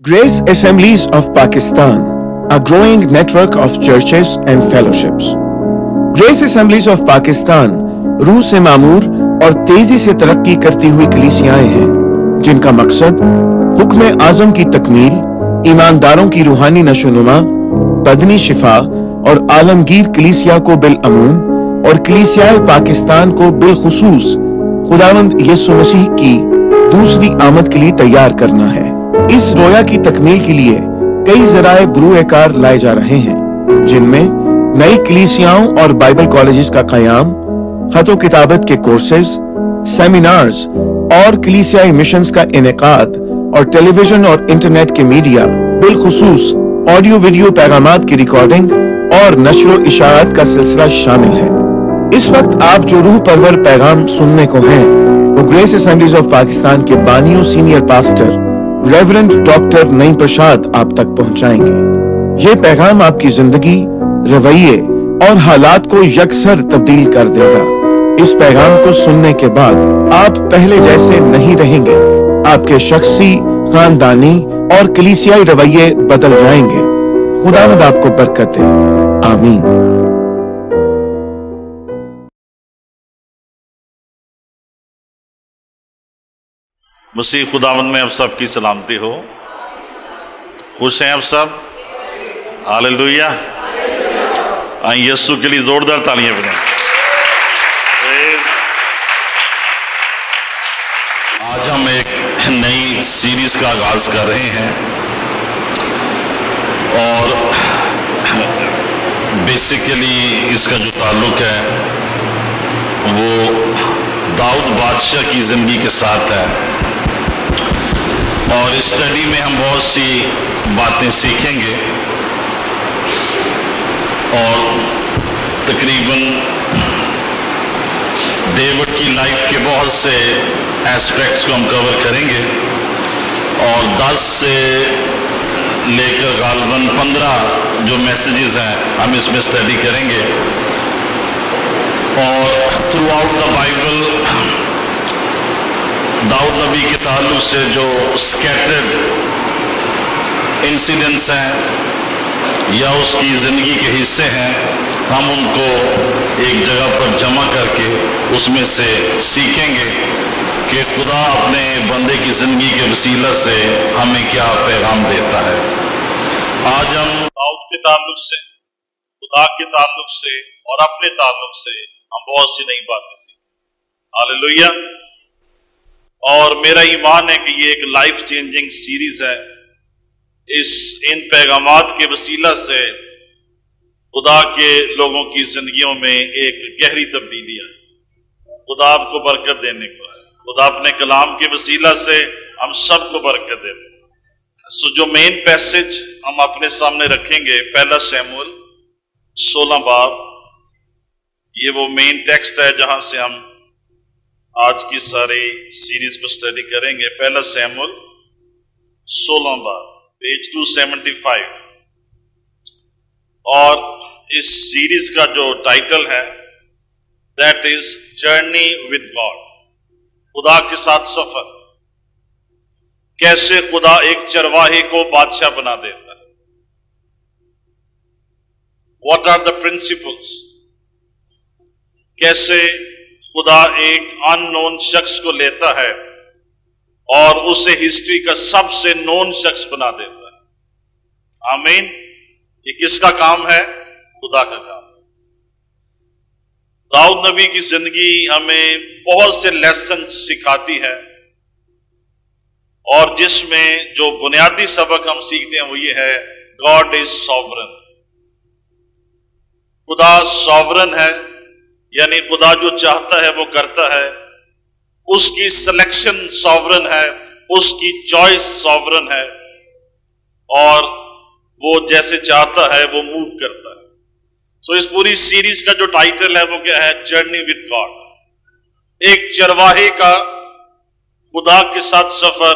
Grace Assemblies of Pakistan, a growing network of churches and fellowships. Grace assemblies of Pakistan روح سے معمور اور تیزی سے ترقی کرتی ہوئی کلیسیائیں ہیں جن کا مقصد حکم اعظم کی تکمیل ایمانداروں کی روحانی نشونما، بدنی شفا اور عالمگیر کلیسیا کو بالعموم اور کلیسیائے پاکستان کو بالخصوص خداوند یسو مسیح کی دوسری آمد کے لیے تیار کرنا ہے اس رویا کی تکمیل کے لیے کئی ذرائع بروئے کار لائے جا رہے ہیں، جن میں نئی کلیسیاں اور بائبل کالجز کا قیام، خط و کتابت کے کورسز سیمینارز اور کلیسیائی مشنز کا انعقاد اور ٹیلی ویژن اور انٹرنیٹ کے میڈیا بالخصوص آڈیو ویڈیو پیغامات کی ریکارڈنگ اور نشر و اشاعت کا سلسلہ شامل ہے۔ اس وقت آپ جو روح پرور پیغام سننے کو ہیں، وہ گریس اسمبلیز آف پاکستان کے بانیوں سینئر پاسٹر ریورنڈ ڈاکٹر نئی پرشاد آپ تک پہنچائیں گے۔ یہ پیغام آپ کی زندگی، رویے اور حالات کو یکسر تبدیل کر دے گا۔ اس پیغام کو سننے کے بعد آپ پہلے جیسے نہیں رہیں گے۔ آپ کے شخصی، خاندانی اور کلیسیائی رویے بدل جائیں گے۔ خدا مد آپ کو برکت دے۔ آمین۔ مسیح خداون میں آپ سب کی سلامتی ہو۔ خوش ہیں آپ سب؟ آلیا یسو کے لیے زوردار تالیاں بنے آج ہم ایک نئی سیریز کا آغاز کر رہے ہیں۔ اور بیسیکلی اس کا جو تعلق ہے، وہ داؤد بادشاہ کی زندگی کے ساتھ ہے۔ اور اسٹڈی میں ہم بہت سی باتیں سیکھیں گے اور تقریباً ڈیوڈ کی لائف کے بہت سے ایسپیکٹس کو ہم کور کریں گے اور دس سے لے کر غالباً پندرہ جو میسیجز ہیں ہم اس میں اسٹڈی کریں گے اور throughout the Bible Dawood نبی کے تعلق سے جو اسکیٹرڈ انسیڈنٹس ہیں یا اس کی زندگی کے حصے ہیں، ہم ان کو ایک جگہ پر جمع کر کے اس میں سے سیکھیں گے کہ خدا اپنے بندے کی زندگی کے وسیلہ سے ہمیں کیا پیغام دیتا ہے۔ آج ہم داؤد کے تعلق سے، خدا کے تعلق سے اور اپنے تعلق سے ہم بہت سی نئی باتیں سیکھیں۔ اور میرا ایمان ہے کہ یہ ایک لائف چینجنگ سیریز ہے۔ اس ان پیغامات کے وسیلہ سے خدا کے لوگوں کی زندگیوں میں ایک گہری تبدیلی آئی۔ خدا آپ کو برکت دینے کو ہے۔ خدا اپنے کلام کے وسیلہ سے ہم سب کو برکت دے۔ سو جو مین پیسج ہم اپنے سامنے رکھیں گے، پہلا سیمول، سولہ بار، یہ وہ مین ٹیکسٹ ہے جہاں سے ہم آج کی ساری سیریز کو سٹیڈی کریں گے۔ پہلا سیمول سولہ بار پیج ٹو سیونٹی فائیو اور اس سیریز کا جو ٹائٹل ہے that is journey with God خدا کے ساتھ سفر۔ کیسے خدا ایک چرواہے کو بادشاہ بنا دیتا ہے۔ واٹ آر دا پرنسپلس کیسے خدا ایک ان نون شخص کو لیتا ہے اور اسے ہسٹری کا سب سے نون شخص بنا دیتا ہے۔ آمین۔ یہ کس کا کام ہے؟ خدا کا کام۔ داؤد نبی کی زندگی ہمیں بہت سے لیسن سکھاتی ہے۔ اور جس میں جو بنیادی سبق ہم سیکھتے ہیں وہ یہ ہے گاڈ از سوورن خدا سوورن ہے۔ یعنی خدا جو چاہتا ہے وہ کرتا ہے، اس کی سلیکشن ساورن ہے، اس کی چوائس ساورن ہے، اور وہ جیسے چاہتا ہے وہ موو کرتا ہے۔ سو so اس پوری سیریز کا جو ٹائٹل ہے وہ کیا ہے؟ جرنی وتھ گاڈ ایک چرواہے کا خدا کے ساتھ سفر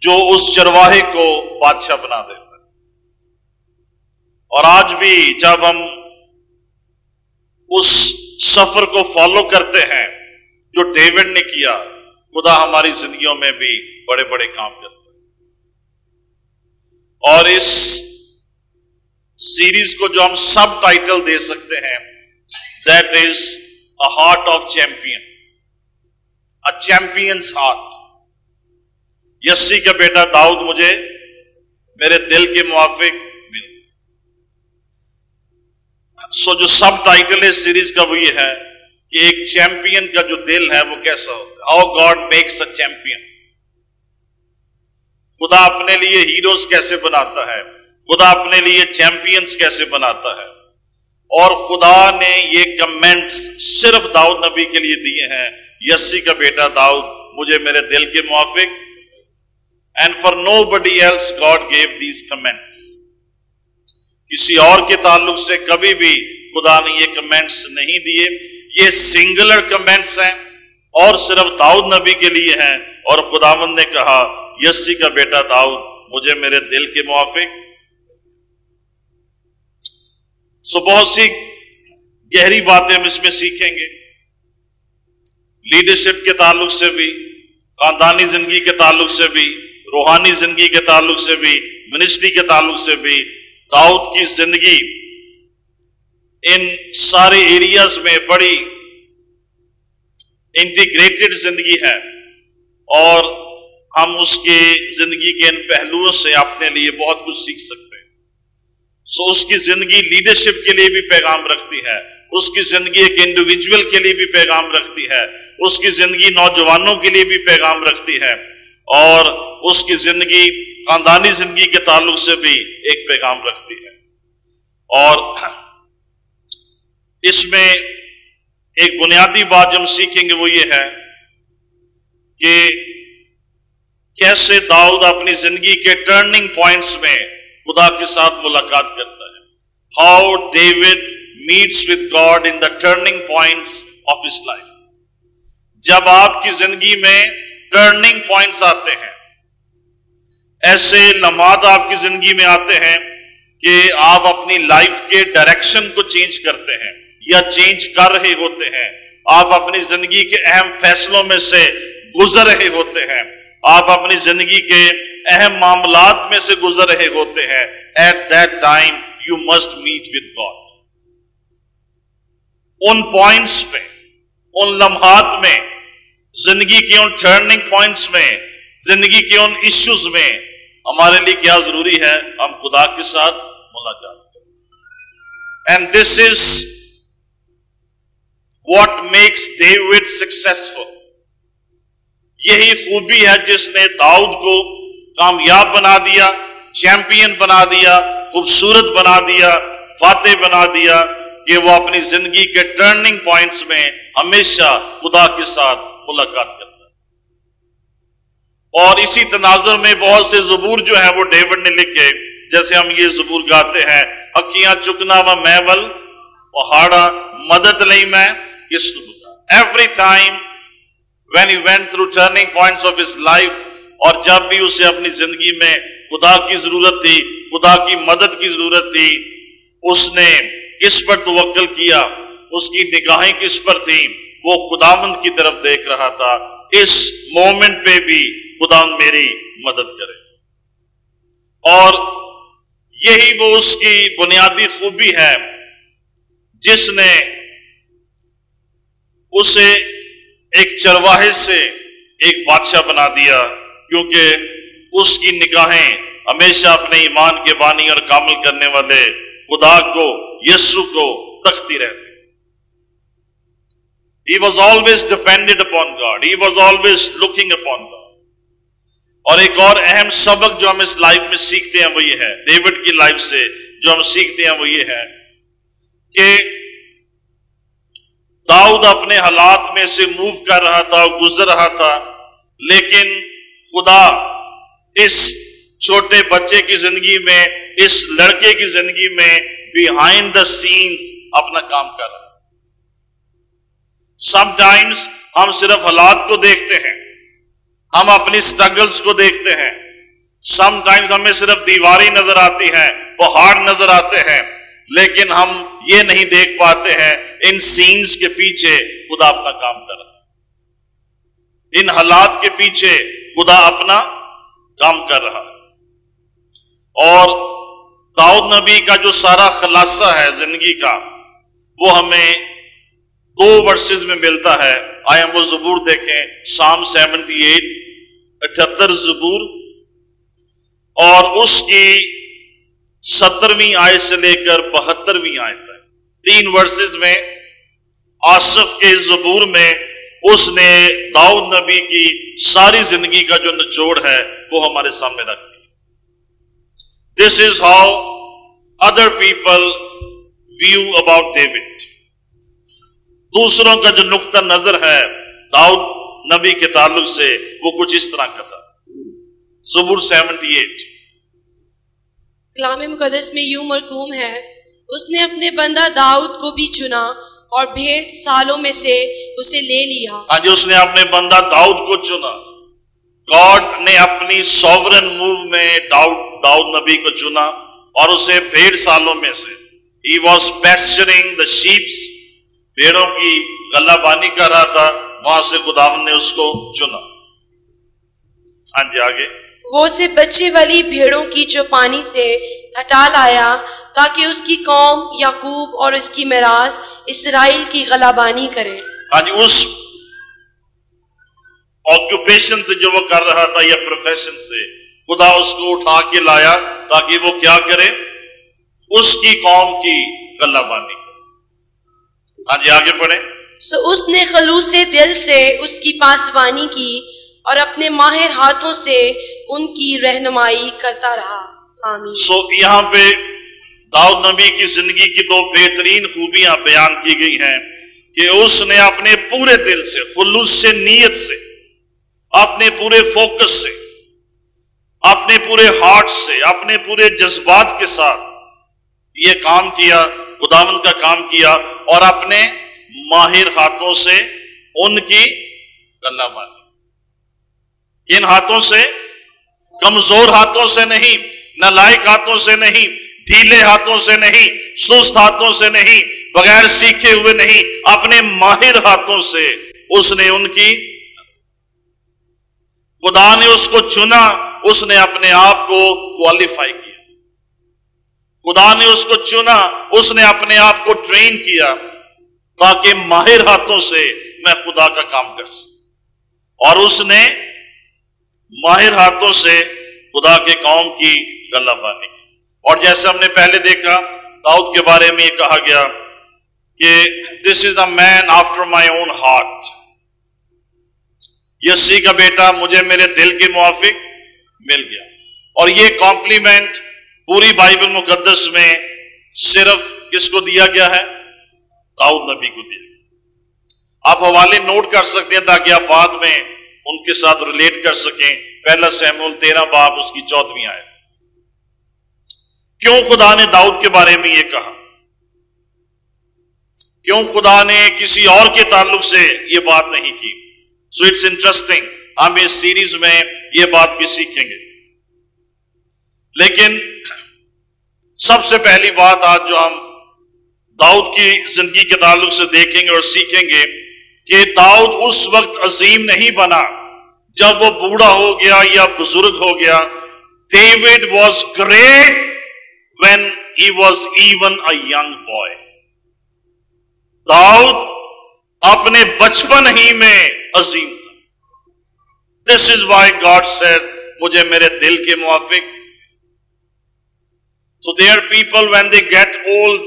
جو اس چرواہے کو بادشاہ بنا دیتا ہے۔ اور آج بھی جب ہم اس سفر کو فالو کرتے ہیں جو ڈیوڈ نے کیا۔ خدا ہماری زندگیوں میں بھی بڑے بڑے کام کرتا ہے۔ اور اس سیریز کو جو ہم سب ٹائٹل دے سکتے ہیں that is a heart of champion a champion's heart یسی کا بیٹا داؤد مجھے میرے دل کے موافق سو جو سب ٹائٹل ہے سیریز کا وہ یہ ہے کہ ایک چیمپئن کا جو دل ہے وہ کیسا ہوتا ہے؟ How God makes a champion خدا اپنے لیے ہیروز کیسے بناتا ہے؟ خدا اپنے لیے چیمپئنس کیسے بناتا ہے؟ اور خدا نے یہ کمنٹس صرف داؤد نبی کے لیے دیے ہیں۔ یسی کا بیٹا داؤد، مجھے میرے دل کے موافق؟ And for nobody else God gave these comments کسی اور کے تعلق سے کبھی بھی خدا نے یہ کمنٹس نہیں دیے۔ یہ سنگلر کمنٹس ہیں اور صرف داؤد نبی کے لیے ہیں۔ اور خداوند نے کہا، یسی کا بیٹا داؤد، مجھے میرے دل کے موافق۔ سو بہت سی گہری باتیں ہم اس میں سیکھیں گے۔ لیڈرشپ کے تعلق سے بھی، خاندانی زندگی کے تعلق سے بھی، روحانی زندگی کے تعلق سے بھی، منسٹری کے تعلق سے بھی داؤد کی زندگی ان سارے ایریاز میں بڑی انٹیگریٹڈ زندگی ہے اور ہم اس کے زندگی کے ان پہلوؤں سے اپنے لیے بہت کچھ سیکھ سکتے ہیں۔ سو اس کی زندگی لیڈرشپ کے لیے بھی پیغام رکھتی ہے، اس کی زندگی ایک انڈیویجول کے لیے بھی پیغام رکھتی ہے، اس کی زندگی نوجوانوں کے لیے بھی پیغام رکھتی ہے اور اس کی زندگی خاندانی زندگی کے تعلق سے بھی ایک پیغام رکھتی ہے۔ اور اس میں ایک بنیادی بات جو ہم سیکھیں گے وہ یہ ہے کہ کیسے داؤد اپنی زندگی کے ٹرننگ پوائنٹس میں خدا کے ساتھ ملاقات کرتا ہے۔ How David meets with God in the turning points of his life جب آپ کی زندگی میں ٹرننگ پوائنٹس آتے ہیں ایسے لمحات آپ کی زندگی میں آتے ہیں کہ آپ اپنی لائف کے ڈائریکشن کو چینج کرتے ہیں یا چینج کر رہے ہوتے ہیں۔ آپ اپنی زندگی کے اہم فیصلوں میں سے گزر رہے ہوتے ہیں۔ آپ اپنی زندگی کے اہم معاملات میں سے گزر رہے ہوتے ہیں۔ At that time you must meet with God in points پہ ان لمحات میں، زندگی کے ان ٹرننگ پوائنٹس میں، زندگی کے ان ایشوز میں ہمارے لیے کیا ضروری ہے؟ ہم خدا کے ساتھ ملاقات کریں۔ And this is what makes David successful یہی خوبی ہے جس نے داؤد کو کامیاب بنا دیا، چیمپئن بنا دیا، خوبصورت بنا دیا، فاتح بنا دیا کہ وہ اپنی زندگی کے ٹرننگ پوائنٹس میں ہمیشہ خدا کے ساتھ ملاقات کرتا اور اسی تناظر میں بہت سے زبور جو ہیں وہ ڈیوڈ نے لکھے۔ جیسے ہم یہ زبور گاتے ہیں اکیاں چکنا و میول پہاڑا مدد لئی میں کس every time when you went through turning points of his life اور جب بھی اسے اپنی زندگی میں خدا کی ضرورت تھی، خدا کی مدد کی ضرورت تھی، اس نے کس پر توکل کیا، اس کی نگاہیں کس پر تھی وہ خدا مند کی طرف دیکھ رہا تھا۔ اس مومنٹ پہ بھی خدا میری مدد کرے۔ اور یہی وہ اس کی بنیادی خوبی ہے جس نے اسے ایک چرواہے سے ایک بادشاہ بنا دیا، کیونکہ اس کی نگاہیں ہمیشہ اپنے ایمان کے بانی اور کامل کرنے والے خدا کو یسو کو تختی رہتی he was always depended upon God he was always looking upon God اور ایک اور اہم سبق جو ہم اس لائف میں سیکھتے ہیں وہ یہ ہے، ڈیوڈ کی لائف سے جو ہم سیکھتے ہیں وہ یہ ہے کہ داؤد اپنے حالات میں سے موو کر رہا تھا، گزر رہا تھا، لیکن خدا اس چھوٹے بچے کی زندگی میں، اس لڑکے کی زندگی میں بہائنڈ دا سینس اپنا کام کر رہا سم ٹائمس ہم صرف حالات کو دیکھتے ہیں ہم اپنی اسٹرگلس کو دیکھتے ہیں۔ سم ٹائمس ہمیں صرف دیواری نظر آتی ہے، پہاڑ نظر آتے ہیں، لیکن ہم یہ نہیں دیکھ پاتے ہیں۔ ان سینز کے پیچھے خدا اپنا کام کر رہا ان حالات کے پیچھے خدا اپنا کام کر رہا اور داؤد نبی کا جو سارا خلاصہ ہے زندگی کا، وہ ہمیں دو ورسز میں ملتا ہے۔ آئے ہم وہ زبور دیکھیں، سام سیونٹی ایٹ اٹھہتر زبور، اور اس کی سترویں آئے سے لے کر بہترویں آئے تک۔ تین ورسز میں آصف کے زبور میں اس نے داؤد نبی کی ساری زندگی کا جو نچوڑ ہے، وہ ہمارے سامنے رکھ دی this is how other people view about David دوسروں کا جو نقطہ نظر ہے داؤد نبی کے تعلق سے وہ کچھ اس طرح کا تھا۔ زبور سیونٹی ایٹ۔ کلام مقدس میں یوں مرکوم ہے اس نے اپنے بندہ داؤد کو بھی چنا اور بھیڑ سالوں میں سے اسے لے لیا۔ آج اس نے اپنے بندہ داؤد کو چنا۔ گاڈ نے اپنی سوورن موو میں داؤد داؤد نبی کو چنا اور اسے بھیڑ سالوں میں سے۔ ہی واز پیسچرنگ دا شیپس بھیڑوں کی گلہ بانی کر رہا تھا وہاں سے خداون نے اس کو چنا۔ ہاں جی آگے۔ وہ اسے بچے والی بھیڑوں کی چوپانی سے ہٹا لایا تاکہ اس کی قوم یعقوب اور اس کی میراث اسرائیل کی غلابانی کرے۔ آج اس آکوپیشن سے جو وہ کر رہا تھا یا پروفیشن سے خدا اس کو اٹھا کے لایا تاکہ وہ کیا کرے؟ اس کی قوم کی گلہ بانی ہاں جی آگے پڑھیں۔ سو اس نے خلوص دل سے اس کی پاسبانی کی اور اپنے ماہر ہاتھوں سے ان کی رہنمائی کرتا رہا۔ آمین۔ سو یہاں پہ داؤد نبی کی زندگی کی دو بہترین خوبیاں بیان کی گئی ہیں کہ اس نے اپنے پورے دل سے خلوص سے نیت سے اپنے پورے فوکس سے اپنے پورے ہارٹ سے اپنے پورے جذبات کے ساتھ یہ کام کیا خداون کا کام کیا۔ اور اپنے ماہر ہاتھوں سے ان کی گلا مانی ان ہاتھوں سے کمزور ہاتھوں سے نہیں نلائک ہاتھوں سے نہیں، ڈھیلے ہاتھوں سے نہیں، سست ہاتھوں سے نہیں، بغیر سیکھے ہوئے نہیں، اپنے ماہر ہاتھوں سے اس نے ان کی خدا نے اس کو چنا، اس نے اپنے آپ کو کوالیفائی کیا۔ خدا نے اس کو چنا، اس نے اپنے آپ کو ٹرین کیا تاکہ ماہر ہاتھوں سے میں خدا کا کام کر سکوں۔ اور اس نے ماہر ہاتھوں سے خدا کے قوم کی گلا بانی اور جیسے ہم نے پہلے دیکھا، داؤد کے بارے میں یہ کہا گیا کہ دس is the main after my own heart یسی کا بیٹا مجھے میرے دل کے موافق مل گیا۔ اور یہ کمپلیمنٹ پوری بائبل مقدس میں صرف کس کو دیا گیا ہے؟ داؤد نبی کو دیا گیا۔ آپ حوالے نوٹ کر سکتے ہیں تاکہ آپ بعد میں ان کے ساتھ ریلیٹ کر سکیں۔ پہلا سیمول تیرہ باپ اس کی چودویں آئے کیوں خدا نے داؤد کے بارے میں یہ کہا؟ کیوں خدا نے کسی اور کے تعلق سے یہ بات نہیں کی؟ سو اٹس انٹرسٹنگ ہم اس سیریز میں یہ بات بھی سیکھیں گے۔ لیکن سب سے پہلی بات آج جو ہم داؤد کی زندگی کے تعلق سے دیکھیں گے اور سیکھیں گے کہ داؤد اس وقت عظیم نہیں بنا جب وہ بوڑھا ہو گیا یا بزرگ ہو گیا۔ David was great when he was even a young boy. Dawood اپنے بچپن ہی میں عظیم تھا۔ This is why God said مجھے میرے دل کے موافق so they are people when they get old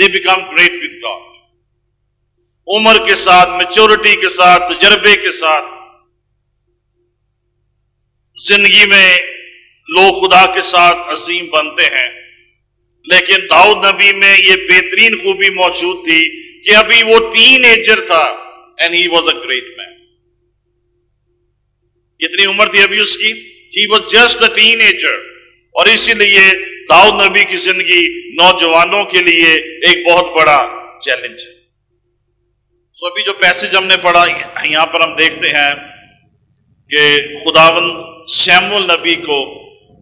they become great with God عمر کے ساتھ میچورٹی کے ساتھ، تجربے کے ساتھ، زندگی میں لوگ خدا کے ساتھ عظیم بنتے ہیں۔ لیکن داؤد نبی میں یہ بہترین خوبی موجود تھی کہ ابھی وہ تین ایجر تھا and he was a great man کتنی عمر تھی ابھی اس کی۔ He was just a teenager اور اسی لیے داؤد نبی کی زندگی نوجوانوں کے لیے ایک بہت بڑا چیلنج ہے۔ سو ابھی جو پیسج ہم نے پڑھا، یہاں پر ہم دیکھتے ہیں کہ خداون سیمول نبی کو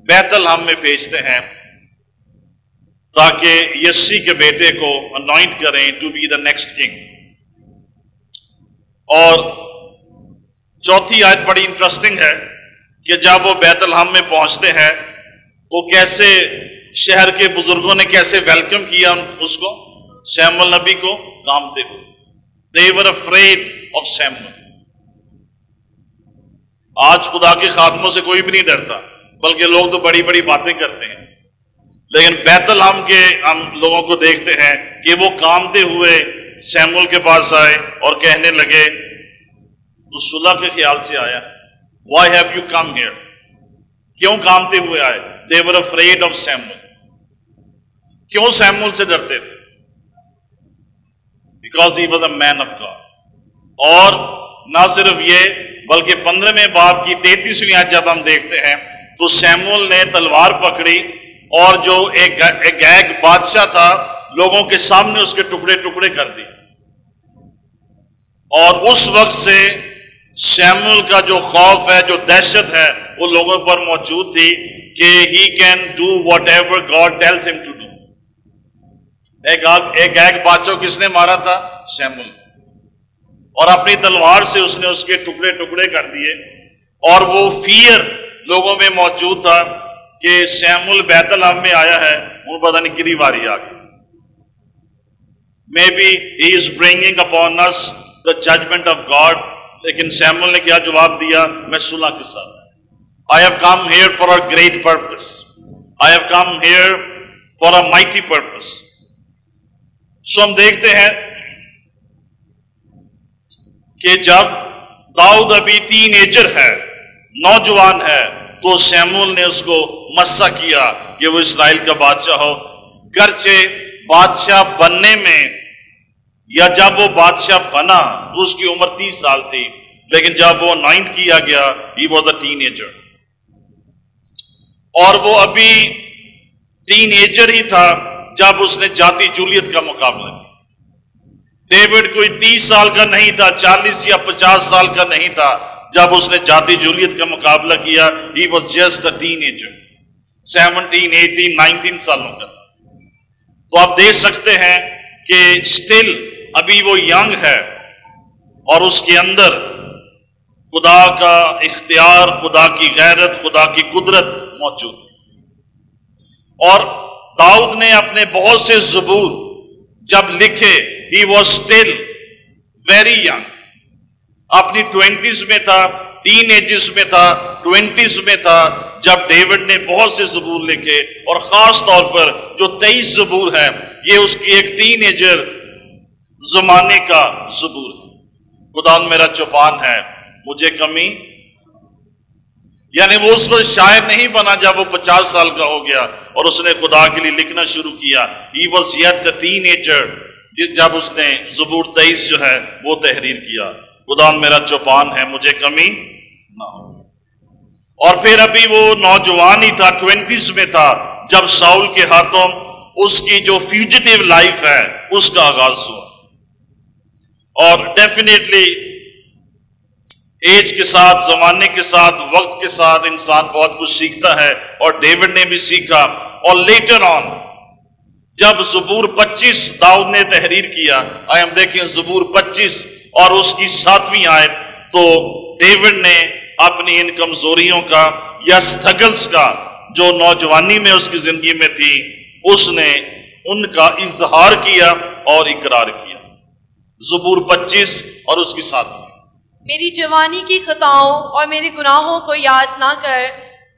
بیت الحم میں بھیجتے ہیں تاکہ یسی کے بیٹے کو انوائنٹ کریں to be the next king اور چوتھی آیت بڑی انٹرسٹنگ ہے کہ جب وہ بیت الحم میں پہنچتے ہیں، وہ کیسے شہر کے بزرگوں نے کیسے ویلکم کیا اس کو؟ سیمل نبی کو کامتے ہوئے. دیور افریڈ آف سیمل آج خدا کے خاتموں سے کوئی بھی نہیں ڈرتا، بلکہ لوگ تو بڑی بڑی باتیں کرتے ہیں۔ لیکن بیت الحم کے ہم لوگوں کو دیکھتے ہیں کہ وہ کامتے ہوئے سیمول کے پاس آئے اور کہنے لگے تو صلح کے خیال سے آیا why have you come here کیوں کامتے ہوئے آئے؟ They were afraid of Samuel کیوں سیمول سے ڈرتے تھے؟ Because he was a man of God اور نہ صرف یہ، بلکہ پندرہویں باپ کی تینتیسویں آج جب ہم دیکھتے ہیں، تو سیمول نے تلوار پکڑی اور جو ایک ایک بادشاہ تھا، لوگوں کے سامنے اس کے ٹکڑے ٹکڑے کر دی اور اس وقت سے سیمول کا جو خوف ہے، جو دہشت ہے، وہ لوگوں پر موجود تھی۔ کہ he can do whatever God tells ہم ٹو ڈو ایک ایک بادشاہ کس نے مارا تھا؟ سیمول اور اپنی تلوار سے اس نے اس کے ٹکڑے ٹکڑے کر دیے. اور وہ فیئر لوگوں میں موجود تھا کہ سیمول بیت الحم میں آیا ہے، وہ پتہ نہیں کتنی باری آ گئی. May be he is bringing upon us the judgment of God لیکن سیمول نے کیا جواب دیا؟ میں سنا کے ساتھ. I have come here for a great purpose I have come here for a mighty purpose so ہم دیکھتے ہیں کہ جب داؤد ابھی تین ایجر ہے، نوجوان ہے، تو سیمول نے اس کو مسا کیا کہ وہ اسرائیل کا بادشاہ ہو۔ گرچہ بادشاہ بننے میں یا جب وہ بادشاہ بنا تو اس کی عمر تیس سال تھی، لیکن جب وہ نائنٹ کیا گیا یہ واز اے تین ایجر اور وہ ابھی تین ایجر ہی تھا جب اس نے جاتی جولیت کا مقابلہ کیا۔ ڈیوڈ کوئی تیس سال کا نہیں تھا، چالیس یا پچاس سال کا نہیں تھا جب اس نے جاتی جولیت کا مقابلہ کیا۔ He was just a teenager seventeen eighteen nineteen سالوں کا۔ تو آپ دیکھ سکتے ہیں کہ اسٹل ابھی وہ ینگ ہے اور اس کے اندر خدا کا اختیار، خدا کی غیرت، خدا کی قدرت موجود ہے اور داؤد نے اپنے بہت سے زبور جب لکھے he was still very young اپنی ٹوینٹیز میں تھا، ٹین ایجز میں تھا، ٹوینٹیز میں تھا۔ جب ڈیوڈ نے بہت سے زبور لکھے، اور خاص طور پر جو تیئیس زبور ہے یہ اس کی ایک ٹین ایجر زمانے کا زبور ہے۔ خدا میرا چوپان ہے، مجھے کمی یعنی وہ اس وقت شاعر نہیں بنا جب وہ پچاس سال کا ہو گیا اور اس نے خدا کے لیے لکھنا شروع کیا۔ He was yet teenager جب اس نے زبور تیئیس جو ہے وہ تحریر کیا۔ خدا میرا چوپان ہے، مجھے کمی نہ ہو۔ اور پھر ابھی وہ نوجوان ہی تھا، ٹوینٹیز میں تھا۔ جب ساؤل کے ہاتھوں اس کی جو فیوجیٹو لائف ہے، اس کا آغاز ہوا۔ اور ڈیفینیٹلی ایج کے ساتھ، زمانے کے ساتھ، وقت کے ساتھ انسان بہت کچھ سیکھتا ہے اور ڈیوڈ نے بھی سیکھا۔ اور لیٹر آن، جب زبور پچیس داؤد نے تحریر کیا، آئے ہم دیکھیں زبور پچیس اور اس کی ساتویں آئے تو ڈیوڈ نے اپنی ان کمزوریوں کا یا سٹرگلز کا، جو نوجوانی میں اس کی زندگی میں تھی، اس نے ان کا اظہار کیا اور اقرار کیا۔ زبور پچیس اور اس کی ساتویں۔ میری جوانی کی خطاؤں اور میرے گناہوں کو یاد نہ کر۔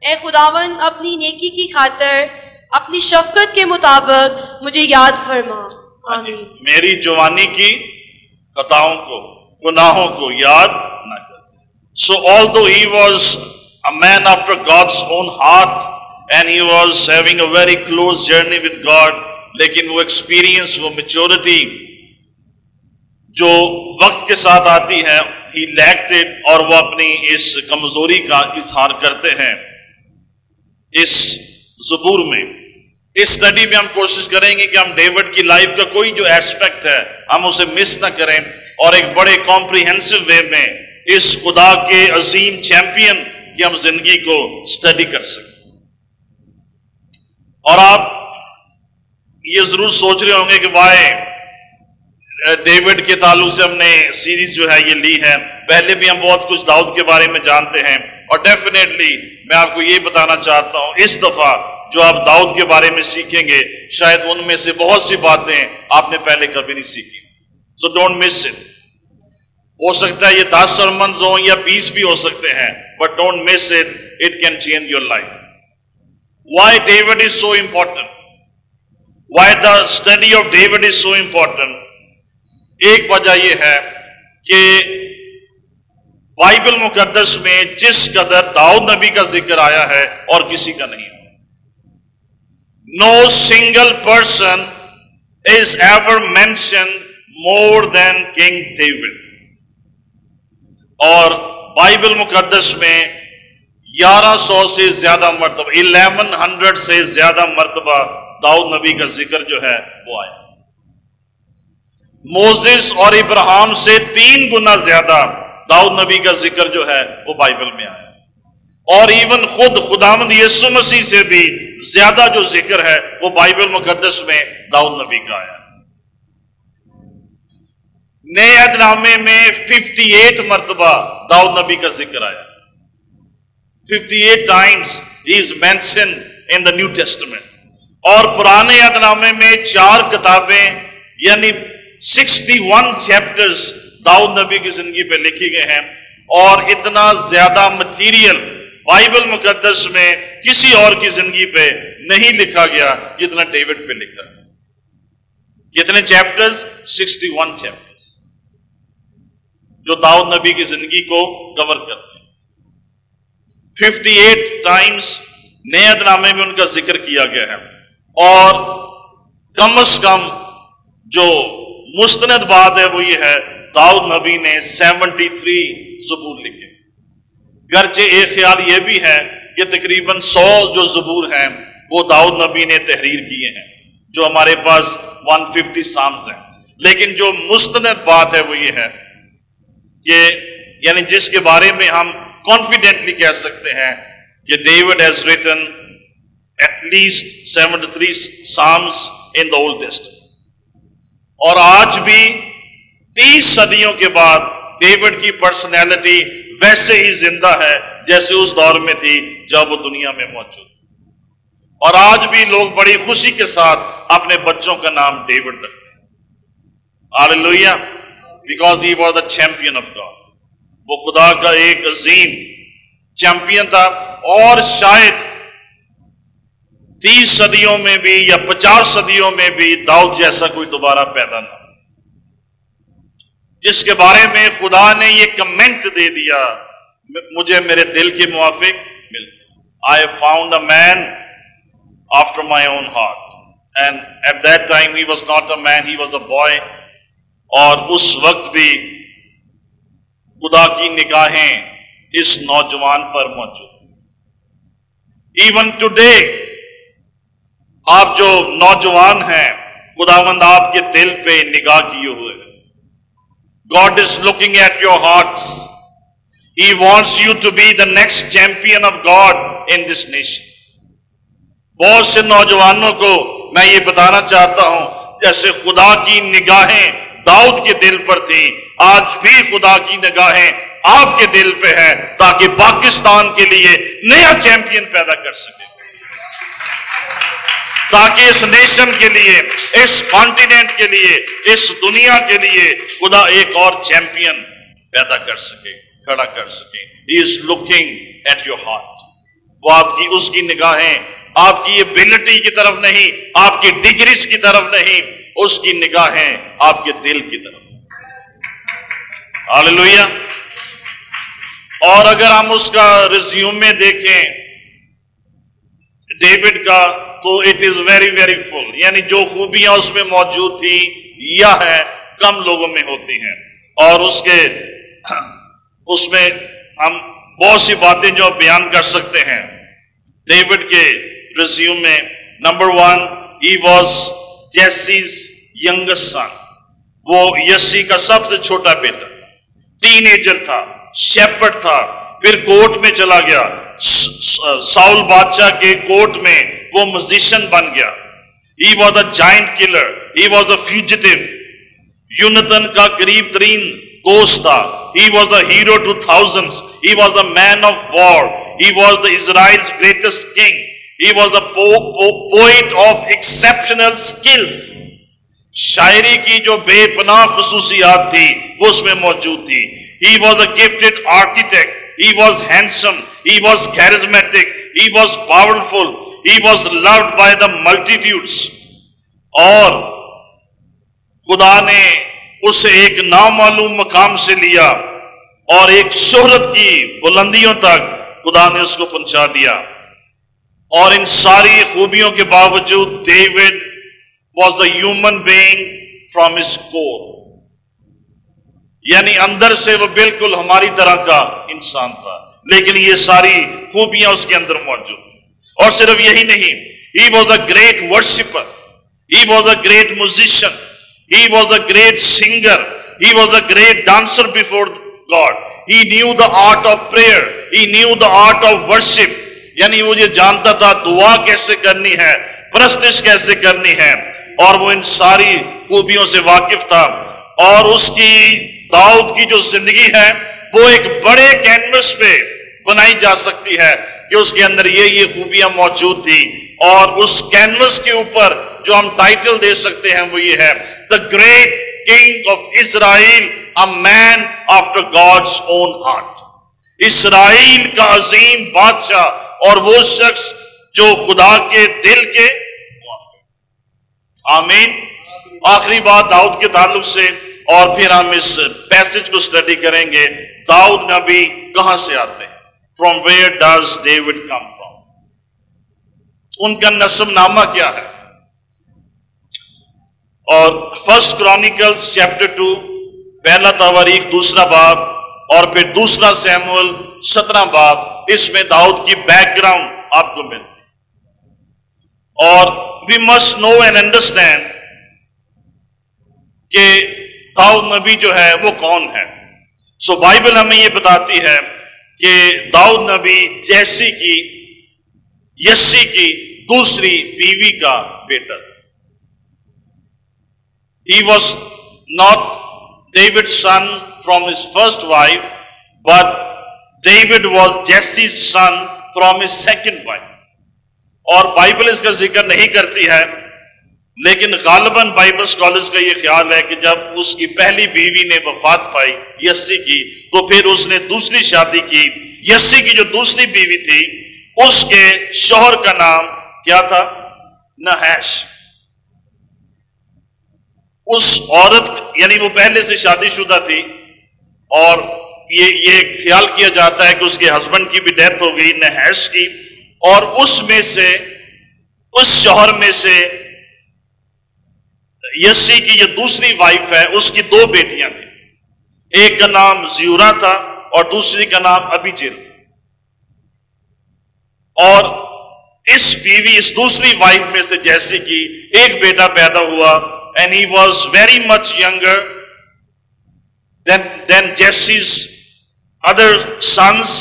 اے خداون اپنی نیکی کی خاطر اپنی شفقت کے مطابق مجھے یاد فرما۔ آمین۔ میری جوانی کی خطاؤں کو گناہوں کو یاد نہ کر۔ So although he was a man after God's own ہاتھ and he was having a very close journey with God لیکن وہ ایکسپیرئنس وہ میچورٹی جو وقت کے ساتھ آتی ہے ہی لیکٹڈ اور وہ اپنی اس کمزوری کا اظہار کرتے ہیں۔ اس زبور میں، اس اسٹڈی میں ہم کوشش کریں گے کہ ہم ڈیوڈ کی لائف کا کوئی جو ایسپیکٹ ہے، ہم اسے مس نہ کریں۔ اور ایک بڑے کمپریہنسو وے میں اس خدا کے عظیم چیمپئن کی ہم زندگی کو اسٹڈی کر سکیں۔ اور آپ یہ ضرور سوچ رہے ہوں گے کہ وائے ڈیوڈ کے تعلق سے ہم نے سیریز جو ہے یہ لی ہے۔ پہلے بھی ہم بہت کچھ داؤد کے بارے میں جانتے ہیں اور ڈیفینیٹلی میں آپ کو یہ بتانا چاہتا ہوں، اس دفعہ جو آپ داؤد کے بارے میں سیکھیں گے، شاید ان میں سے بہت سی باتیں آپ نے پہلے کبھی نہیں سیکھی۔ سو ڈونٹ مس اٹ ہو سکتا ہے یہ دس سرمنز ہوں یا بیس بھی ہو سکتے ہیں but don't miss it it can change your life why David is so important why the study of David is so important ایک وجہ یہ ہے کہ بائبل مقدس میں جس قدر داؤد نبی کا ذکر آیا ہے اور کسی کا نہیں۔ No single person is ever mention more than king David اور بائبل مقدس میں گیارہ سو سے زیادہ مرتبہ، الیون ہنڈریڈ سے زیادہ مرتبہ داؤد نبی کا ذکر جو ہے وہ آیا۔ موزس اور ابراہم سے تین گنا زیادہ داؤد نبی کا ذکر جو ہے وہ بائبل میں آیا۔ اور ایون خود خدامد یسو مسیح سے بھی زیادہ جو ذکر ہے وہ بائبل مقدس میں داؤد نبی کا آیا۔ نئے ادنامے نامے میں 58 مرتبہ داؤد نبی کا ذکر آیا۔ 58 times times is mention in the New Testament اور پرانے عہد نامے میں چار کتابیں یعنی سکسٹی ون چیپٹرز داؤد نبی کی زندگی پہ لکھے گئے ہیں اور اتنا زیادہ مٹیریل بائبل مقدس میں کسی اور کی زندگی پہ نہیں لکھا گیا جتنا ڈیوڈ پہ لکھا کتنے چیپٹرز سکسٹی ون چیپٹرز جو داؤد نبی کی زندگی کو کور کرتے ہیں ففٹی ایٹ ٹائمس نیت نامے میں ان کا ذکر کیا گیا ہے۔ اور کم از کم جو مستند بات ہے وہ یہ ہے، داؤد نبی نے سیونٹی تھری زبور لکھے۔ گرچہ ایک خیال یہ بھی ہے کہ تقریباً سو جو زبور ہیں، وہ داؤد نبی نے تحریر کیے ہیں، جو ہمارے پاس ون ففٹی سامز ہیں۔ لیکن جو مستند بات ہے وہ یہ ہے کہ یعنی جس کے بارے میں ہم کانفیڈینٹلی کہہ سکتے ہیں کہ David has written at least seventy three psalms in the Old Test اور آج بھی تیس صدیوں کے بعد ڈیوڈ کی پرسنالٹی ویسے ہی زندہ ہے جیسے اس دور میں تھی جب وہ دنیا میں موجود اور آج بھی لوگ بڑی خوشی کے ساتھ اپنے بچوں کا نام ڈیوڈ رکھتے are because he was the champion of God وہ خدا کا ایک عظیم چیمپئن تھا اور شاید تیس صدیوں میں بھی یا پچاس صدیوں میں بھی داؤد جیسا کوئی دوبارہ پیدا نہ جس کے بارے میں خدا نے یہ کمنٹ دے دیا، مجھے میرے دل کے موافق مل۔ I found a man after my own heart and at that time he was not a man he was a boy اور اس وقت بھی خدا کی نگاہیں اس نوجوان پر موجود۔ ایون ٹوڈے آپ جو نوجوان ہیں، خداوند آپ کے دل پہ نگاہ کیے ہوئے God is looking at your hearts he wants you to be the next champion of God in this nation بہت سے نوجوانوں کو میں یہ بتانا چاہتا ہوں، جیسے خدا کی نگاہیں داؤد کے دل پر تھی آج بھی خدا کی نگاہیں آپ کے دل پہ ہیں تاکہ پاکستان کے لیے نیا چیمپئن پیدا کر سکے۔ تاکہ اس نیشن کے لیے، اس کانٹیننٹ کے لیے، اس دنیا کے لیے خدا ایک اور چیمپئن پیدا کر سکے، کھڑا کر سکے۔ He is looking at your heart وہ آپ کی اس کی نگاہیں، آپ کی ابلٹی کی طرف نہیں، آپ کی ڈگریز کی طرف نہیں، اس کی نگاہیں آپ کے دل کی طرف۔ ہاللویہ اور اگر ہم اس کا ریزیومے دیکھیں ڈیوڈ کا تو it is very very full یعنی جو خوبیاں اس میں موجود تھی یا ہے، کم لوگوں میں ہوتی ہیں۔ اور اس کے، اس میں ہم بہت سی باتیں جو بیان کر سکتے ہیں۔ ڈیوڈ کے ریزیوم میں number one he was Jesse's youngest son وہ یسی کا سب سے چھوٹا بیٹا ٹین ایجر تھا شیپٹ تھا۔ پھر کوٹ میں چلا گیا۔ ساؤل بادشاہ کے کوٹ میں وہ مزیشن بن گیا he was a giant killer he was a fugitive Yonatan کا قریب ترین کوس تھا he was a hero to thousands he was a man of war he was the Israel greatest king he was a poet of exceptional skills شاعری کی جو بے پناہ خصوصیات تھی وہ اس میں موجود تھی he was a gifted architect he was handsome he was charismatic he was powerful he was loved by the multitudes اور خدا نے اسے ایک نامعلوم مقام سے لیا اور ایک شہرت کی بلندیوں تک خدا نے اس کو پہنچا دیا۔ اور ان ساری خوبیوں کے باوجود David was a human being from his core یعنی اندر سے وہ بالکل ہماری طرح کا انسان تھا۔ لیکن یہ ساری خوبیاں اس کے اندر موجود۔ اور صرف یہی نہیں he was a great worshipper he was a great musician he was a great singer he was a great dancer before God he knew the art of prayer he knew the art of worship یعنی وہ یہ جانتا تھا دعا کیسے کرنی ہے، پرستش کیسے کرنی ہے، اور وہ ان ساری خوبیوں سے واقف تھا۔ اور اس کی، داؤد کی جو زندگی ہے، وہ ایک بڑے کینوس پہ بنائی جا سکتی ہے۔ کہ اس کے اندر یہ یہ خوبیاں موجود تھی اور اس کینوس کے اوپر جو ہم ٹائٹل دے سکتے ہیں وہ یہ ہے the great king of Israel man after God's own heart Israel کا عظیم بادشاہ اور وہ شخص جو خدا کے دل کے آمین۔ آخری بات داؤد کے تعلق سے اور پھر ہم اس پیسج کو سٹڈی کریں گے۔ داؤد نبی کہاں سے آتے ہیں؟ From where does David come from ان کا نسب نامہ کیا ہے؟ اور فرسٹ کرانیکلز چیپٹر ٹو پہلا تواریخ دوسرا باب، اور پھر دوسرا سیمول، سترہ باب، اس میں داؤد کی بیک گراؤنڈ آپ کو ملتی اور we must know and understand کہ داؤد نبی جو ہے وہ کون ہے۔ سو so بائبل ہمیں یہ بتاتی ہے کہ داؤد نبی جیسی کی، یسی کی دوسری بیوی کا بیٹا۔ He was not David son from his first wife but David was Jesse son from his second wife اور بائبل اس کا ذکر نہیں کرتی ہے، لیکن غالباً بائبل اسکالرس کا یہ خیال ہے کہ جب اس کی پہلی بیوی نے وفات پائی، یسی کی تو پھر اس نے دوسری شادی کی۔ یسی کی جو دوسری بیوی تھی، اس کے شوہر کا نام کیا تھا؟ نہیش۔ اس عورت یعنی وہ پہلے سے شادی شدہ تھی، اور یہ یہ خیال کیا جاتا ہے کہ اس کے ہسبینڈ کی بھی ڈیتھ ہو گئی، نہیش کی۔ اور اس میں سے، اس شوہر میں سے یسی کی یہ دوسری وائف ہے، اس کی دو بیٹیاں تھیں۔ ایک کا نام زیورا تھا اور دوسری کا نام ابھی جیل اور اس بیوی، اس دوسری وائف میں سے جیسے کہ ایک بیٹا پیدا ہوا and he was very much یگر than than Jesse's other sons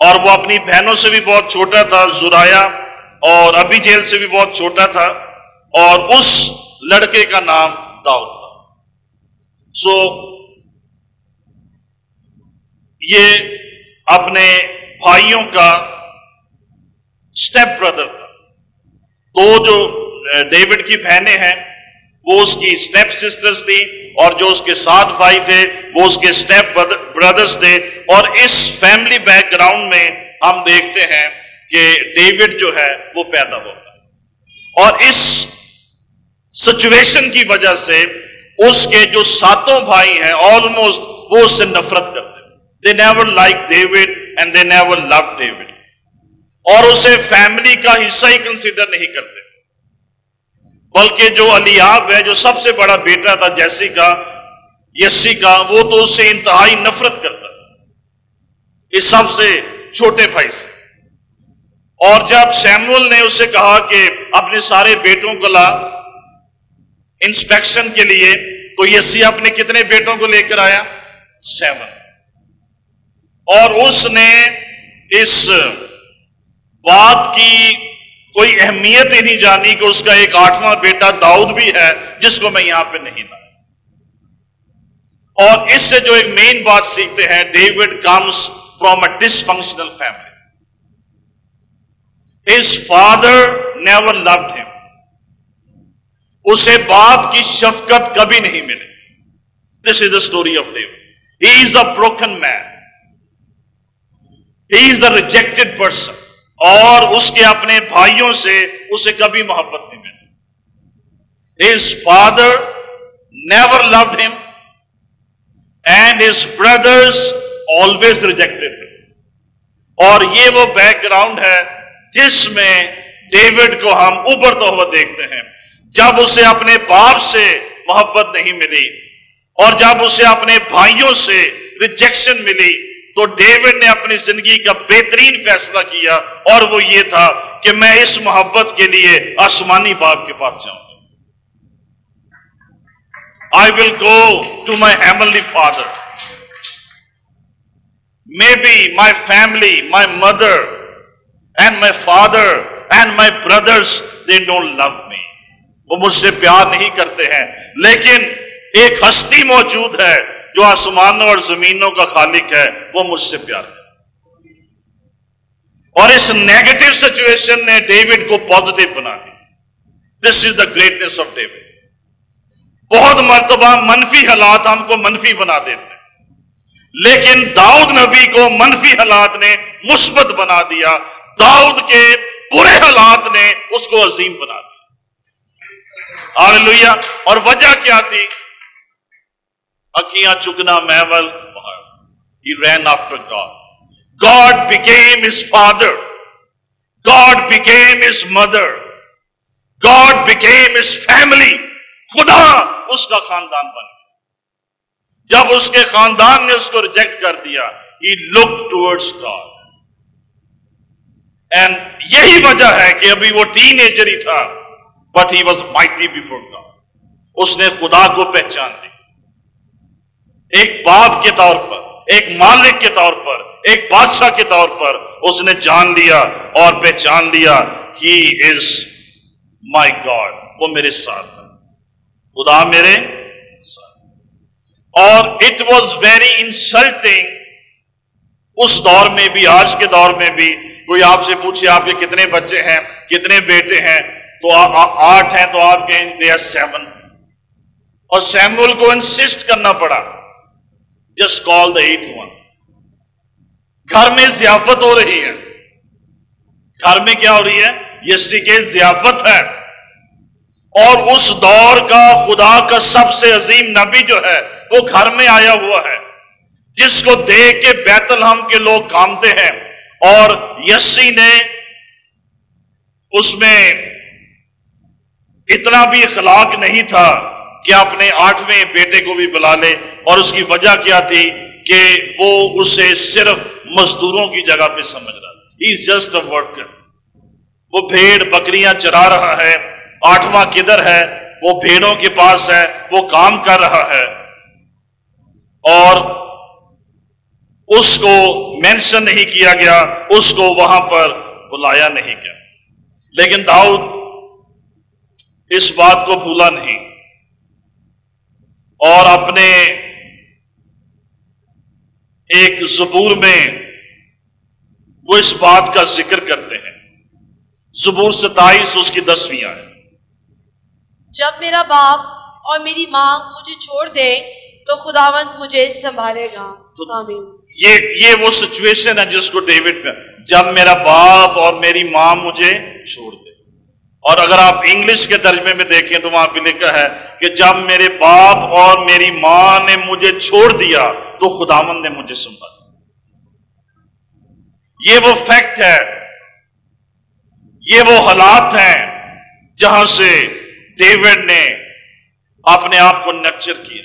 اور وہ اپنی بہنوں سے بھی بہت چھوٹا تھا زورایا اور ابھی جیل سے بھی بہت چھوٹا تھا، اور اس لڑکے کا نام داؤد تھا۔ سو یہ اپنے بھائیوں کا اسٹیپ بردر تھا۔ دو جو ڈیوڈ کی بہنیں ہیں، وہ اس کی اسٹیپ سسٹرز تھی اور جو اس کے ساتھ بھائی تھے، وہ اس کے اسٹیپ بردرز تھے۔ اور اس فیملی بیک گراؤنڈ میں ہم دیکھتے ہیں کہ ڈیوڈ جو ہے، وہ پیدا ہوتا اور اس سچویشن کی وجہ سے اس کے جو ساتوں بھائی ہیں آلموسٹ وہ اس سے نفرت کرتے they never like David and they never love David اور اسے فیملی کا حصہ ہی کنسیڈر نہیں کرتے۔ بلکہ جو علیاب ہے، جو سب سے بڑا بیٹا تھا جیسی کا یسی کا وہ تو اس سے انتہائی نفرت کرتا۔ اس سب سے چھوٹے بھائی سے۔ اور جب سیمول نے اسے کہا کہ اپنے سارے بیٹوں کو لا انسپیکشن کے لیے، تو یسی اپنے کتنے بیٹوں کو لے کر آیا؟ سیون۔ اور اس نے اس بات کی کوئی اہمیت ہی نہیں جانی کہ اس کا ایک آٹھواں بیٹا داؤد بھی ہے، جس کو میں یہاں پہ نہیں لا اور اس سے جو ایک مین بات سیکھتے ہیں، David comes from a dysfunctional family. His father never loved him اسے باپ کی شفقت کبھی نہیں ملے this is the story of David he is a broken man is the rejected person اور اس کے اپنے بھائیوں سے اسے کبھی محبت نہیں ملی۔ His father never loved him and his brothers always rejected اور یہ وہ بیک گراؤنڈ ہے جس میں ڈیوڈ کو ہم ابھرتا ہوا دیکھتے ہیں۔ جب اسے اپنے باپ سے محبت نہیں ملی اور جب اسے اپنے بھائیوں سے ریجیکشن ملی تو ڈیوڈ نے اپنی زندگی کا بہترین فیصلہ کیا اور وہ یہ تھا کہ میں اس محبت کے لیے آسمانی باپ کے پاس جاؤں گا۔ I will go to my heavenly father may be my family my mother and my father and my brothers they don't love me وہ مجھ سے پیار نہیں کرتے ہیں۔ لیکن ایک ہستی موجود ہے۔ جو آسمانوں اور زمینوں کا خالق ہے، وہ مجھ سے پیار ہے۔ اور اس نیگیٹو سچویشن نے ڈیوڈ کو پازیٹو بنا دیا۔ This is the greatness of David بہت مرتبہ منفی حالات ہم کو منفی بنا دیتے ہیں۔ لیکن داؤد نبی کو منفی حالات نے مثبت بنا دیا۔ داؤد کے برے حالات نے اس کو عظیم بنا دیا۔ آر اور وجہ کیا تھی؟ اکیاں چکنا محول he ran after God God became his father God became his mother God became his family خدا اس کا خاندان بن گیا جب اس کے خاندان نے اس کو ریجیکٹ کر دیا he look towards God and یہی وجہ ہے کہ ابھی وہ ٹین ایجر ہی تھا but he was mighty before God اس نے خدا کو پہچان دی ایک باپ کے طور پر، ایک مالک کے طور پر، ایک بادشاہ کے طور پر اس نے جان دیا اور پہچان دیا ہی از مائی گاڈ وہ میرے ساتھ خدا میرے اور اٹ واز ویری انسلٹنگ اس دور میں بھی، آج کے دور میں بھی۔ کوئی آپ سے پوچھے، آپ کے کتنے بچے ہیں؟ کتنے بیٹے ہیں؟ تو آٹھ ہیں تو آپ کہیں دے آر سیون اور سیمول کو انسسٹ کرنا پڑا۔ Just call the eight one گھر میں ضیافت ہو رہی ہے۔ گھر میں کیا ہو رہی ہے؟ یسی کے ضیافت ہے۔ اور اس دور کا خدا کا سب سے عظیم نبی جو ہے، وہ گھر میں آیا ہوا ہے۔ جس کو دیکھ کے بیت الحم کے لوگ کامتے ہیں۔ اور یسی نے اس میں اتنا بھی اخلاق نہیں تھا کہ اپنے آٹھویں بیٹے کو بھی بلا لے۔ اور اس کی وجہ کیا تھی کہ وہ اسے صرف مزدوروں کی جگہ پہ سمجھ رہا ہی جسٹ اے ورکر وہ بھیڑ بکریاں چرا رہا ہے، آٹھواں کدھر ہے، وہ بھیڑوں کے پاس ہے، وہ کام کر رہا ہے۔ اور اس کو مینشن نہیں کیا گیا، اس کو وہاں پر بلایا نہیں گیا۔ لیکن داؤد اس بات کو بھولا نہیں۔ اور اپنے ایک زبور میں وہ اس بات کا ذکر کرتے ہیں۔ زبور ستائیس اس کی دسویاں ہیں جب میرا باپ اور میری ماں مجھے چھوڑ دے تو خداون مجھے سنبھالے گا۔ آمین۔ یہ یہ وہ سچویشن ہے جس کو ڈیوڈ میں جب میرا باپ اور میری ماں مجھے چھوڑ دے اور اگر آپ انگلش کے ترجمے میں دیکھیں تو وہاں پہ لکھا ہے کہ جب میرے باپ اور میری ماں نے مجھے چھوڑ دیا تو خداون نے مجھے سنبھال یہ وہ فیکٹ ہے، یہ وہ حالات ہیں جہاں سے ڈیوڈ نے اپنے آپ کو نکچر کیا۔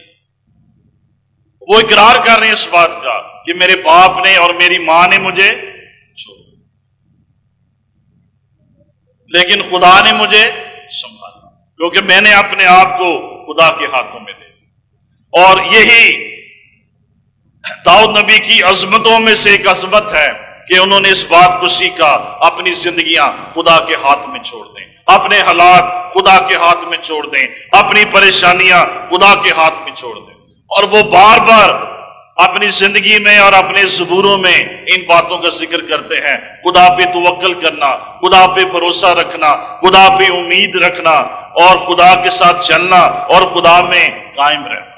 وہ اقرار کر رہے ہیں اس بات کا کہ میرے باپ نے اور میری ماں نے مجھے لیکن خدا نے مجھے سنبھالا، کیونکہ میں نے اپنے آپ کو خدا کے ہاتھوں میں دے اور یہی داؤد نبی کی عظمتوں میں سے ایک عظمت ہے کہ انہوں نے اس بات کو سیکھا، اپنی زندگیاں خدا کے ہاتھ میں چھوڑ دیں، اپنے حالات خدا کے ہاتھ میں چھوڑ دیں، اپنی پریشانیاں خدا کے ہاتھ میں چھوڑ دیں۔ اور وہ بار بار اپنی زندگی میں اور اپنے زبوروں میں ان باتوں کا ذکر کرتے ہیں۔ خدا پہ توکل کرنا، خدا پہ بھروسہ رکھنا، خدا پہ امید رکھنا اور خدا کے ساتھ چلنا اور خدا میں قائم رہنا۔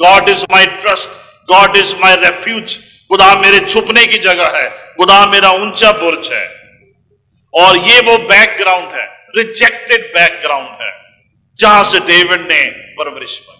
God is my trust God is my refuge خدا میرے چھپنے کی جگہ ہے، خدا میرا اونچا برج ہے۔ اور یہ وہ بیک گراؤنڈ ہے ریجیکٹڈ بیک گراؤنڈ ہے، جہاں سے ڈیوڈ نے پرورش پائی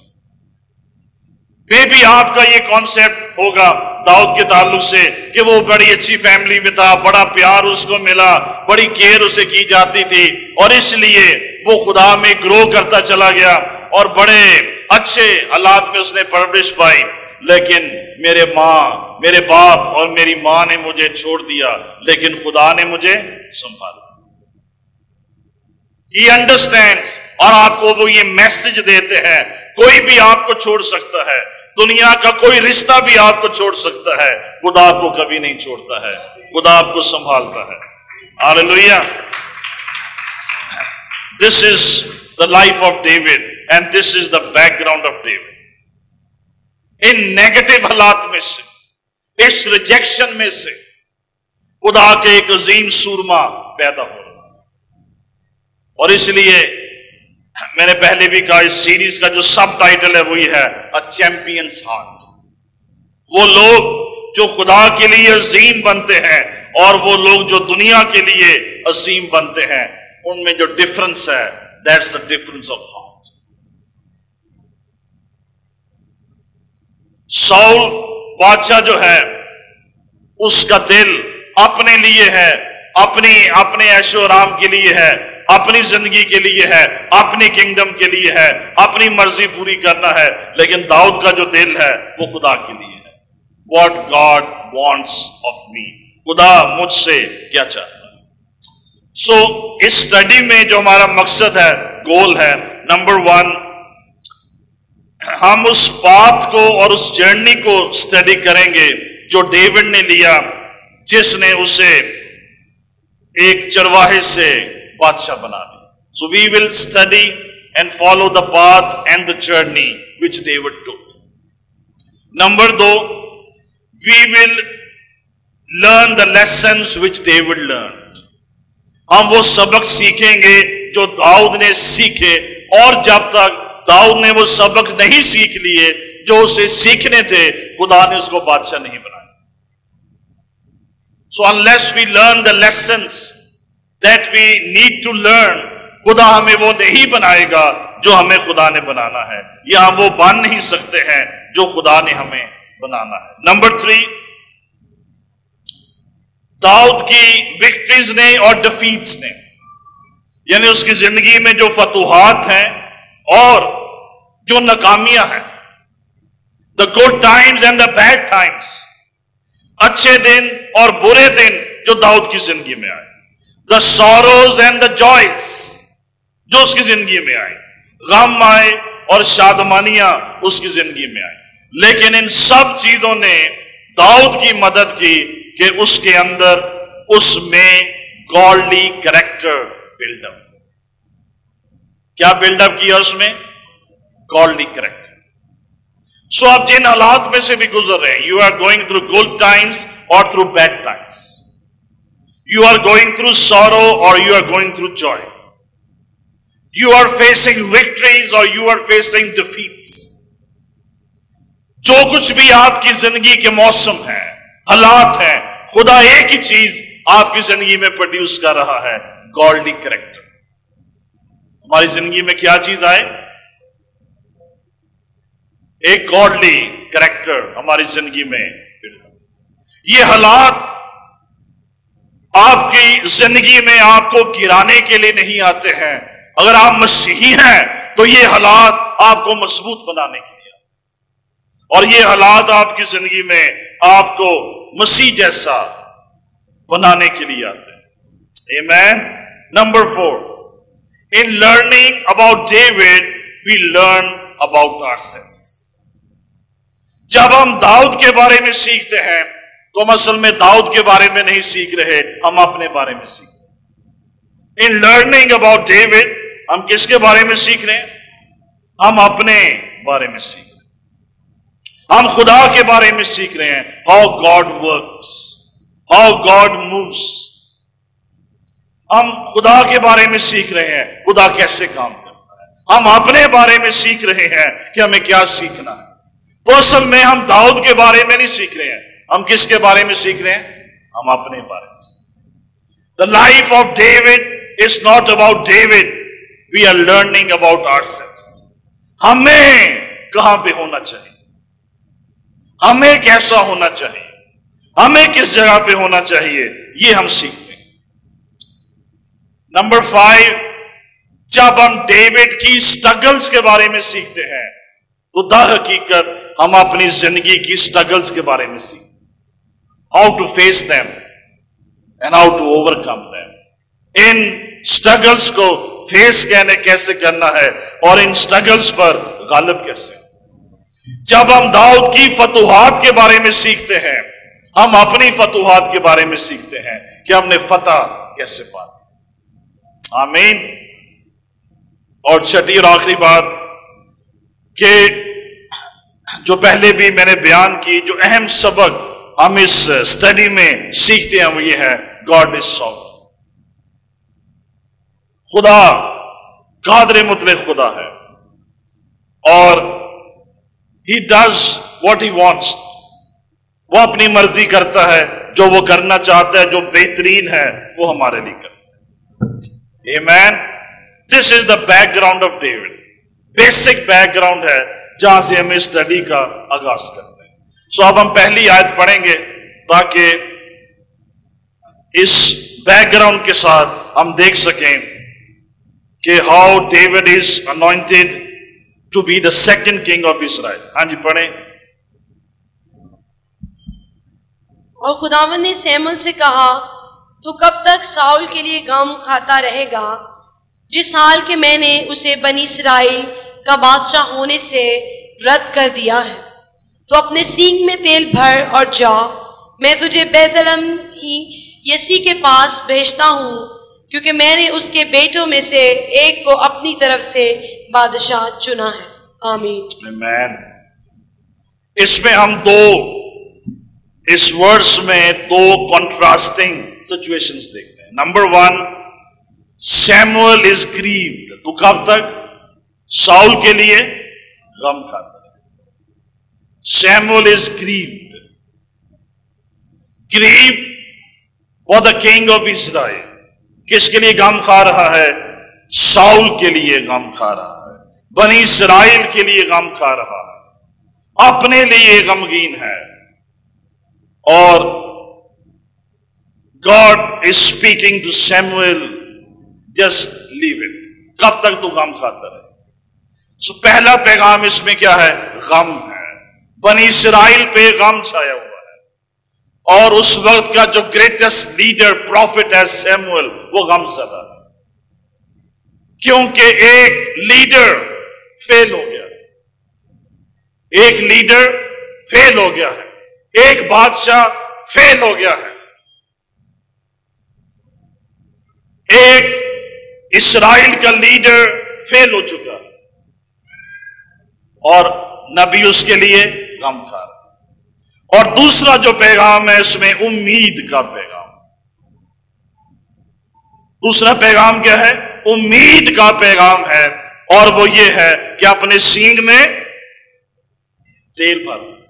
مے بھی آپ کا یہ کانسیپٹ ہوگا داؤد کے تعلق سے کہ وہ بڑی اچھی فیملی میں تھا، بڑا پیار اس کو ملا، بڑی کیئر اسے کی جاتی تھی اور اس لیے وہ خدا میں گرو کرتا چلا گیا اور بڑے اچھے حالات میں اس نے پرورش پائی۔ لیکن میرے ماں، میرے باپ اور میری ماں نے مجھے چھوڑ دیا، لیکن خدا نے مجھے سنبھالا۔ ہی انڈرسٹینڈ اور آپ کو وہ یہ میسج دیتے ہیں، کوئی بھی آپ کو چھوڑ سکتا ہے۔ دنیا کا کوئی رشتہ بھی آپ کو چھوڑ سکتا ہے، خدا آپ کو کبھی نہیں چھوڑتا ہے، خدا آپ کو سنبھالتا ہے۔ This is the life of David and this is the background of David in negative حالات میں سے، اس ریجیکشن میں سے خدا کے ایک عظیم سورما پیدا ہو رہا اور اس لیے میں نے پہلے بھی کہا اس سیریز کا جو سب ٹائٹل ہے وہی ہے چیمپئنس ہارٹ وہ لوگ جو خدا کے لیے عظیم بنتے ہیں اور وہ لوگ جو دنیا کے لیے عظیم بنتے ہیں، ان میں جو ڈفرنس ہے that's the difference of heart Saul بادشاہ جو ہے، اس کا دل اپنے لیے ہے اپنی اپنے ایشو آرام کے لیے ہے اپنی زندگی کے لیے ہے، اپنی کنگڈم کے لیے ہے، اپنی مرضی پوری کرنا ہے، لیکن داؤد کا جو دل ہے، وہ خدا کے لیے ہے۔ What God wants of me خدا مجھ سے کیا چاہتا ہے۔ سو اس اسٹڈی میں جو ہمارا مقصد ہے گول ہے نمبر ون ہم اس بات کو اور اس جرنی کو اسٹڈی کریں گے جو ڈیوڈ نے لیا، جس نے اسے ایک چرواہے سے بادشاہ بنا دے so we will study and follow the path and the journey which David two number do we will learn the lessons which David learn ہم وہ سبق سیکھیں گے جو داؤد نے سیکھے، اور جب تک داؤد نے وہ سبق نہیں سیکھ لیے، جو اسے سیکھنے تھے، خدا نے اس کو بادشاہ نہیں بنایا۔ So unless we learn the lessons that we need to learn خدا ہمیں وہ نہیں بنائے گا جو ہمیں خدا نے بنانا ہے. یا ہم وہ بن نہیں سکتے ہیں جو خدا نے ہمیں بنانا ہے. نمبر تھری داؤد کی وکٹریز نے اور ڈفیٹس نے. یعنی اس کی زندگی میں جو فتوحات ہیں اور جو ناکامیاں ہیں. The good times and the bad times اچھے دن اور برے دن جو داؤد کی زندگی میں آئے. دا سوروز اینڈ دا جوائز جو اس کی زندگی میں آئے غم آئے اور شادمانیاں اس کی زندگی میں آئے لیکن ان سب چیزوں نے داؤد کی مدد کی کہ اس کے اندر اس میں گولڈی کریکٹر بلڈ اپ کیا بلڈ اپ کیا اس میں؟ گولڈی کریکٹر سو آپ جن حالات میں سے بھی گزر رہے ہیں you are going through good times اور through bad times You are going through sorrow or you are going through joy. You are facing victories or you are facing defeats. جو کچھ بھی آپ کی زندگی کے موسم ہے حالات ہیں، خدا ایک ہی چیز آپ کی زندگی میں پروڈیوس کر رہا ہے گولڈی کریکٹر ہماری زندگی میں کیا چیز آئے ایک گولڈی کریکٹر ہماری زندگی میں یہ حالات آپ کی زندگی میں آپ کو گرانے کے لیے نہیں آتے ہیں۔ اگر آپ مسیحی ہیں تو یہ حالات آپ کو مضبوط بنانے کے لیے اور یہ حالات آپ کی زندگی میں آپ کو مسیح جیسا بنانے کے لیے آتے ہیں۔ مین number four in learning about David we learn about ourselves جب ہم داؤد کے بارے میں سیکھتے ہیں تو ہم اصل میں داؤد کے بارے میں نہیں سیکھ رہے، ہم اپنے بارے میں سیکھ رہے ان لرننگ اباؤٹ ڈیوڈ ہم کس کے بارے میں سیکھ رہے ہیں؟ ہم اپنے بارے میں سیکھ رہے ہم خدا کے بارے میں سیکھ رہے ہیں۔ How God works how God moves ہم خدا کے بارے میں سیکھ رہے ہیں۔ خدا کیسے کام کرتا ہے؟ ہم اپنے بارے میں سیکھ رہے ہیں کہ ہمیں کیا سیکھنا ہے۔ تو اصل میں ہم داؤد کے بارے میں نہیں سیکھ رہے ہیں۔ ہم کس کے بارے میں سیکھ رہے ہیں؟ ہم اپنے بارے میں the life of David is not about David we are learning about ourselves ہمیں کہاں پہ ہونا چاہیے؟ ہمیں کیسا ہونا چاہیے؟ ہمیں کس جگہ پہ ہونا چاہیے؟ یہ ہم سیکھتے ہیں۔ نمبر فائیو جب ہم ڈیوڈ کی اسٹرگلس کے بارے میں سیکھتے ہیں، تو دا حقیقت ہم اپنی زندگی کی اسٹرگلس کے بارے میں سیکھتے how to face them and how to overcome them in struggles کو فیس کہنے کیسے کرنا ہے اور ان اسٹرگلس پر غالب کیسے؟ جب ہم داؤد کی فتوحات کے بارے میں سیکھتے ہیں، ہم اپنی فتوحات کے بارے میں سیکھتے ہیں کہ ہم نے فتح کیسے پا آمین۔ اور چھٹی اور آخری بات کہ جو پہلے بھی میں نے بیان کی، جو اہم سبق ہم اس اسٹڈی میں سیکھتے ہیں، وہ یہ ہے گاڈ از سالو خدا قادر مطلق خدا ہے۔ اور he does what he wants وہ اپنی مرضی کرتا ہے، جو وہ کرنا چاہتا ہے، جو بہترین ہے، وہ ہمارے لیے کرتا ہے۔ مین this is the background of David basic background ہے، جہاں سے ہمیں اسٹڈی کا آغاز کرتے ہیں سو اب ہم پہلی آیت پڑھیں گے تاکہ اس بیک گراؤنڈ کے ساتھ ہم دیکھ سکیں کہ how David is anointed to be the second king of Israel ہاں جی پڑھیں۔ اور خداون نے سیمل سے کہا، تو کب تک ساؤل کے لیے غم کھاتا رہے گا؟ جس حال کے میں نے اسے بنی اسرائیل کا بادشاہ ہونے سے رد کر دیا ہے۔ تو اپنے سینگ میں تیل بھر اور جا۔ میں تجھے بیتلم ہی یسی کے پاس بھیجتا ہوں، کیونکہ میں نے اس کے بیٹوں میں سے ایک کو اپنی طرف سے بادشاہ چنا ہے۔ آمین۔ Amen. اس میں ہم دو، اس ورڈس میں دو کنٹراسٹنگ سچویشن دیکھتے ہیں۔ Number one Samuel is grieved تو کب تک؟ ساؤل کے لیے غم کھاتا۔ سیمول از گریوڈ گریو اور دا کنگ آف اسرائیل کس کے لیے غم کھا رہا ہے ساؤل کے لیے غم کھا رہا ہے بنی اسرائیل کے لیے غم کھا رہا ہے اپنے لیے غمگین ہے اور God is speaking to Samuel just leave it کب تک تو غم کھاتا رہے سو پہلا پیغام اس میں کیا ہے غم ہے بنی اسرائیل پہ غم چھایا ہوا ہے۔ اور اس وقت کا جو گریٹسٹ لیڈر پروفٹ ہے سیموئل، وہ غم زدہ ہے۔ کیونکہ ایک لیڈر فیل ہو گیا۔ ایک لیڈر فیل ہو گیا ہے۔ ایک بادشاہ فیل ہو گیا ہے۔ ایک اسرائیل کا لیڈر فیل ہو چکا۔ اور نبی اس کے لیے غم کھا اور دوسرا جو پیغام ہے، اس میں امید کا پیغام۔ دوسرا پیغام کیا ہے؟ امید کا پیغام ہے۔ اور وہ یہ ہے کہ اپنے سینگ میں تیل بھر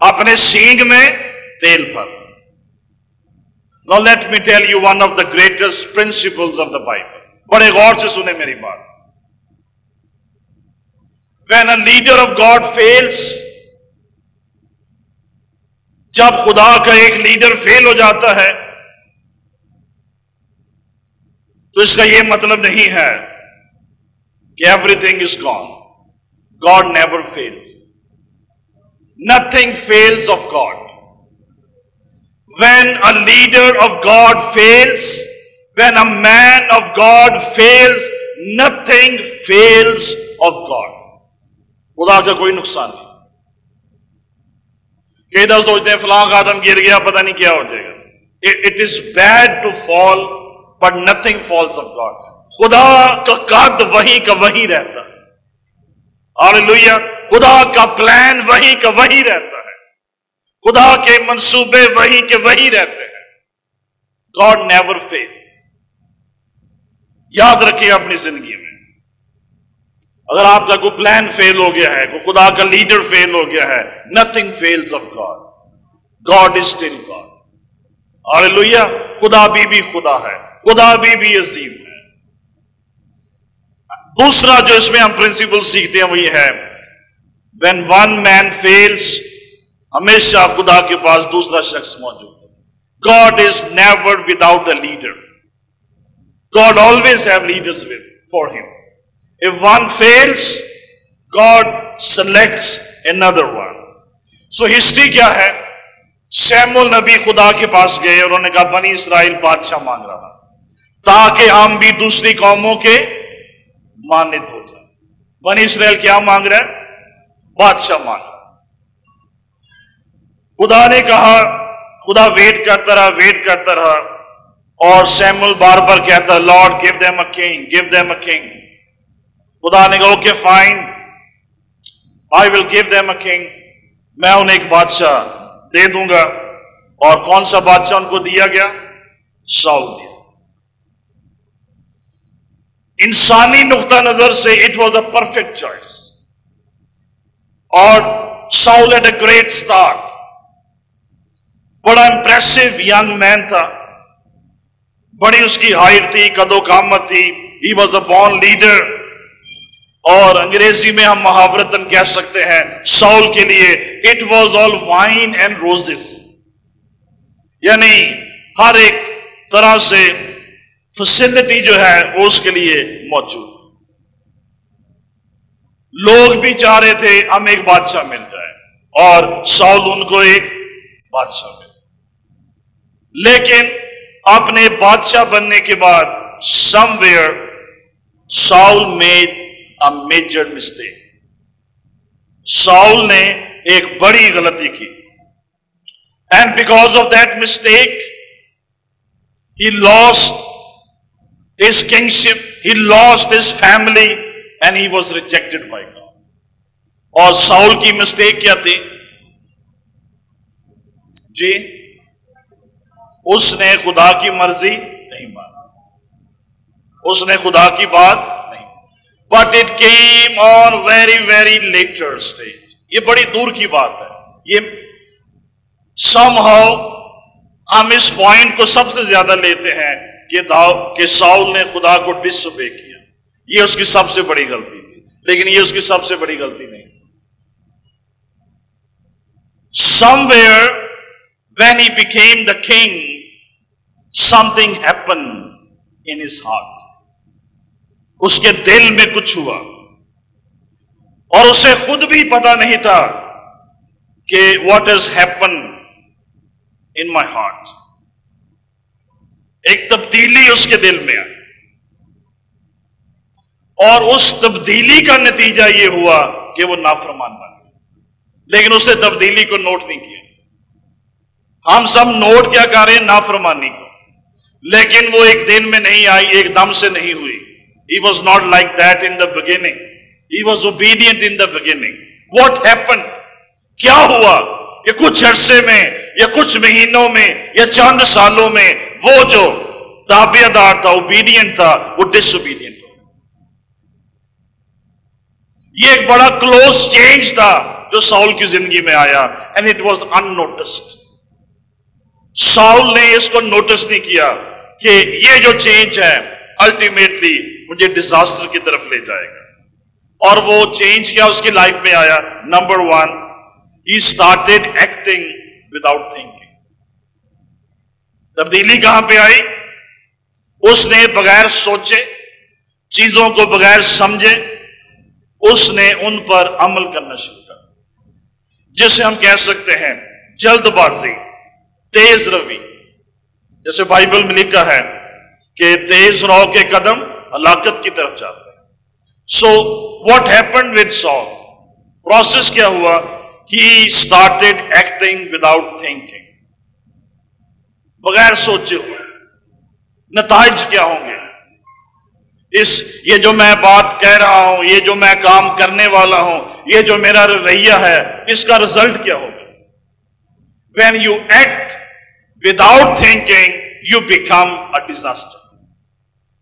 اپنے سینگ میں تیل بھر now let me tell you one of the greatest principle of the Bible بڑے غور سے سنے میری بات۔ When a leader of God falls جب خدا کا ایک لیڈر فیل ہو جاتا ہے، تو اس کا یہ مطلب نہیں ہے کہ everything is gone God never fails nothing fails of God when a leader of God falls when a man of God falls nothing fails of God خدا کا کوئی نقصان نہیں۔ یہ ادھر سوچتے ہیں فلاں آدم گر گیا، پتہ نہیں کیا ہو جائے گا۔ It is bad to fall but nothing falls of God خدا کا قد وہی کا وہی رہتا ہے۔ خدا کا پلان وہی کا وہی رہتا ہے۔ خدا کے منصوبے وہی کے وہی رہتے ہیں۔ گاڈ نیور فیلس یاد رکھیے اپنی زندگی میں۔ اگر آپ کا کوئی پلان فیل ہو گیا ہے کوئی خدا کا لیڈر فیل ہو گیا ہے nothing fails of God God is still God are لوہیا خدا بھی بھی خدا ہے، خدا بھی بھی عظیم ہے۔ دوسرا جو اس میں ہم پرنسپل سیکھتے ہیں وہ یہ ہے وین ون مین فیلس ہمیشہ خدا کے پاس دوسرا شخص موجود ہے۔ God is never without a leader God always have leaders for him If one fails, God selects another one. So history کیا ہے شیم النبی خدا کے پاس گئے اور انہوں نے کہا بنی اسرائیل بادشاہ مانگ رہا تاکہ ہم بھی دوسری قوموں کے مانت ہو جائیں بنی اسرائیل کیا مانگ رہا ہے بادشاہ مانگ خدا نے کہا خدا ویٹ کرتا رہا ویٹ کرتا رہا اور سیمول بار بار کہتا lord give them a give them a خدا نے کہا okay fine I will give them a king میں انہیں ایک بادشاہ دے دوں گا اور کون سا بادشاہ ان کو دیا گیا؟ ساؤ دیا۔ انسانی نقطہ نظر سے it was a perfect choice اور Saul had a great start بڑا امپریسو یگ مین تھا۔ بڑی اس کی ہائٹ تھی کدو کامت تھی۔ He was a born leader اور انگریزی میں ہم محاورتن کہہ سکتے ہیں سول کے لیے it was all wine and roses یعنی ہر ایک طرح سے فیسلٹی جو ہے وہ اس کے لیے موجود. لوگ بھی چاہ رہے تھے ہم ایک بادشاہ مل جائے اور سول ان کو ایک بادشاہ مل لیکن اپنے بادشاہ بننے کے بعد somewhere Saul made major mistake Saul نے ایک بڑی غلطی کی. And because of that mistake he lost his kingship he lost his family and he was rejected by God اور ساؤل کی مسٹیک کیا تھی؟ جی اس نے خدا کی مرضی نہیں مانی اس نے خدا کی بات but it came on very very later stage یہ بڑی دور کی بات ہے. یہ سم ہاؤ ہم اس پوائنٹ کو سب سے زیادہ لیتے ہیں کہ داؤ، کہ ساؤل نے خدا کو ڈس بے کیا. یہ اس کی سب سے بڑی غلطی تھی. لیکن یہ اس کی سب سے بڑی غلطی نہیں. Somewhere when he became the king something happen in heart اس کے دل میں کچھ ہوا اور اسے خود بھی پتا نہیں تھا کہ what is happen in my heart ایک تبدیلی اس کے دل میں آئی اور اس تبدیلی کا نتیجہ یہ ہوا کہ وہ نافرمان بن لیکن اس نے تبدیلی کو نوٹ نہیں کیا. ہم سب نوٹ کیا کر رہے ہیں نافرمانی کو. لیکن وہ ایک دن میں نہیں آئی، ایک دم سے نہیں ہوئی. He was not like that in the beginning. He was obedient in the beginning. What happened? کیا ہوا یہ کچھ عرصے میں یا کچھ مہینوں میں یا چند سالوں میں وہ جو تابع دار تھا اوبیڈینٹ تھا وہ ڈس اوبیڈینٹ ہو یہ ایک بڑا کلوز چینج تھا جو ساؤل کی زندگی میں آیا and it was unnoticed Saul نے اس کو نوٹس نہیں کیا کہ یہ جو چینج ہے الٹیمیٹلی مجھے ڈیزاسٹر کی طرف لے جائے گا۔ اور وہ چینج کیا اس کی لائف میں آیا؟ Number one he started acting without thinking تبدیلی کہاں پہ آئی؟ اس نے بغیر سوچے، چیزوں کو بغیر سمجھے، اس نے ان پر عمل کرنا شروع کر جسے ہم کہہ سکتے ہیں، جلد بازی، تیز روی۔ جیسے بائبل میں لکھا ہے کہ تیز رو کے قدم ہلاکت کی طرف جاتا ہے so what happened with Saul process کیا ہوا؟ He started acting without thinking بغیر سوچے ہوئے۔ نتائج کیا ہوں گے؟ اس، یہ جو میں بات کہہ رہا ہوں، یہ جو میں کام کرنے والا ہوں، یہ جو میرا رویہ ہے، اس کا رزلٹ کیا ہوگا؟ When you act without thinking you become a disaster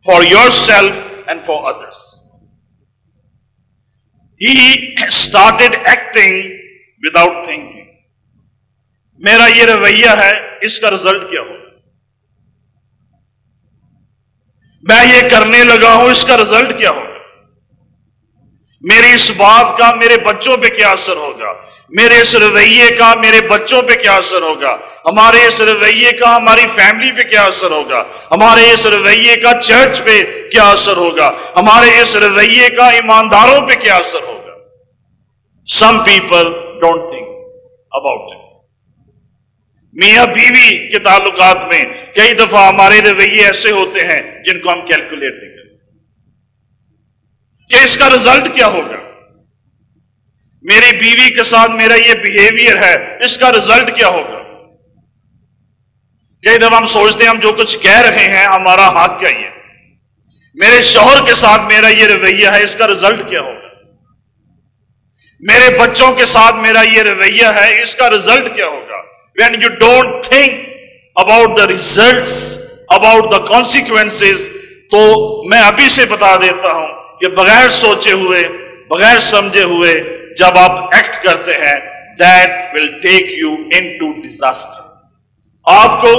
for yourself and for others he started acting without think میرا یہ رویہ ہے، اس کا ریزلٹ کیا ہو؟ میں یہ کرنے لگا ہوں، اس کا ریزلٹ کیا ہو؟ میری اس بات کا میرے بچوں پہ کیا اثر ہوگا؟ میرے اس رویے کا میرے بچوں پہ کیا اثر ہوگا؟ ہمارے اس رویے کا ہماری فیملی پہ کیا اثر ہوگا؟ ہمارے اس رویے کا چرچ پہ کیا اثر ہوگا؟ ہمارے اس رویے کا ایمانداروں پہ کیا اثر ہوگا؟ Some people don't think about میاں بیوی کے تعلقات میں کئی دفعہ ہمارے رویے ایسے ہوتے ہیں جن کو ہم کیلکولیٹ نہیں کرتے۔ کہ اس کا رزلٹ کیا ہوگا؟ میری بیوی کے ساتھ میرا یہ بیہیویئر ہے، اس کا رزلٹ کیا ہوگا؟ کئی دفعہ ہم سوچتے ہیں ہم جو کچھ کہہ رہے ہیں، ہمارا حق کیا ہے میرے شوہر کے ساتھ میرا یہ رویہ ہے، اس کا رزلٹ کیا ہوگا؟ میرے بچوں کے ساتھ میرا یہ رویہ ہے، اس کا رزلٹ کیا ہوگا؟ When you don't think about the results about the consequence تو میں ابھی سے بتا دیتا ہوں کہ بغیر سوچے ہوئے، بغیر سمجھے ہوئے جب آپ ایکٹ کرتے ہیں that will take you into disaster آپ کو،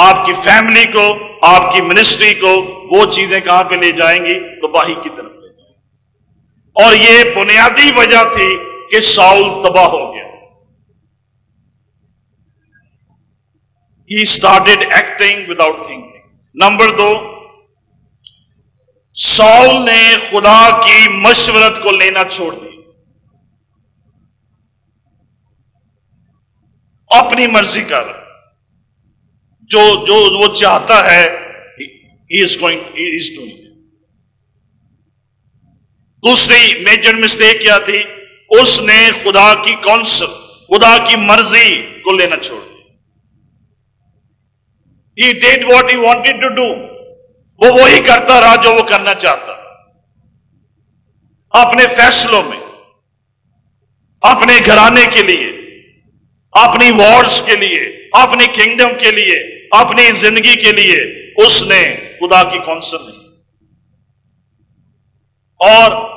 آپ کی فیملی کو، آپ کی منسٹری کو وہ چیزیں کہاں پہ لے جائیں گی؟ تباہی کی طرف لے جائیں گی۔ اور یہ بنیادی وجہ تھی کہ شاول تباہ ہو گیا۔ He started acting without thinking number do Saul نے خدا کی مشورت کو لینا چھوڑ دیا۔ اپنی مرضی کر۔ جو جو وہ چاہتا ہے ہی گوئنگ از ڈوئنگ دوسری میجر مسٹیک کیا تھی؟ اس نے خدا کی کانسپٹ خدا کی مرضی کو لینا چھوڑ دیا۔ He did what he wanted to do وہ وہی کرتا رہا جو وہ کرنا چاہتا۔ اپنے فیصلوں میں، اپنے گھرانے کے لیے، اپنی وارڈز کے لیے اپنی کنگڈم کے لیے، اپنی زندگی کے لیے اس نے خدا کی کونسل نہیں۔ اور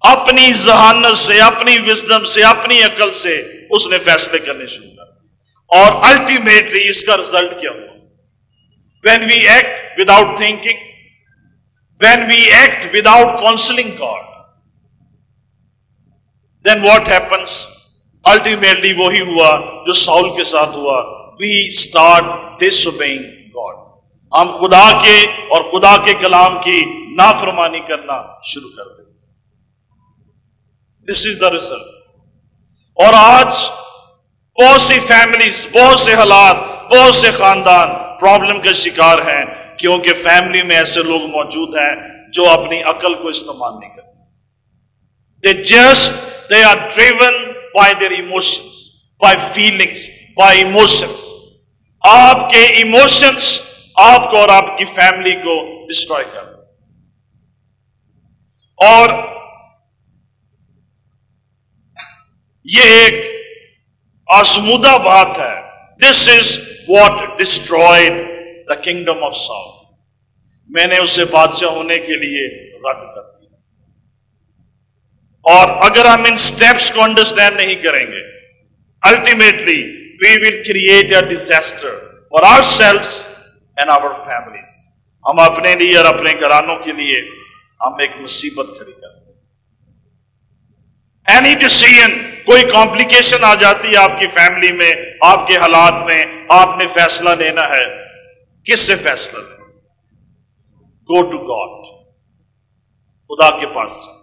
اپنی ذہانت سے، اپنی وزڈم سے، اپنی عقل سے اس نے فیصلے کرنے شروع کر۔ اور الٹیمیٹلی اس کا رزلٹ کیا ہوا؟ when we act thinking when we act without counselling God then what happens ultimately وہی ہوا جو ساؤل کے ساتھ ہوا we start disobeying God ہم خدا کے اور خدا کے کلام کی نافرمانی کرنا شروع کر دیں دس از دا ریزلٹ اور آج بہت سی فیملیز بہت سے حالات بہت سے خاندان پرابلم کا شکار ہیں، کیونکہ فیملی میں ایسے لوگ موجود ہیں جو اپنی عقل کو استعمال نہیں کرتے۔ They just they are driven by their emotions by feelings by emotions آپ کے ایموشنس آپ کو اور آپ کی فیملی کو ڈسٹروائے کر اور یہ ایک آزمودہ بات ہے۔ This is what destroyed the kingdom of Saul میں نے اسے بادشاہ ہونے کے لیے رد کر دیا۔ اور اگر ہم ان سٹیپس کو انڈرسٹینڈ نہیں کریں گے ultimately we will create a disaster for ourself and our families ہم اپنے لیے اور اپنے گھرانوں کے لیے ہم ایک مصیبت کریں اینی ڈسیزن کوئی کمپلیکیشن آ جاتی ہے آپ کی فیملی میں آپ کے حالات میں آپ نے فیصلہ لینا ہے کس سے فیصلہ لینا گو ٹو گاڈ خدا کے پاس جا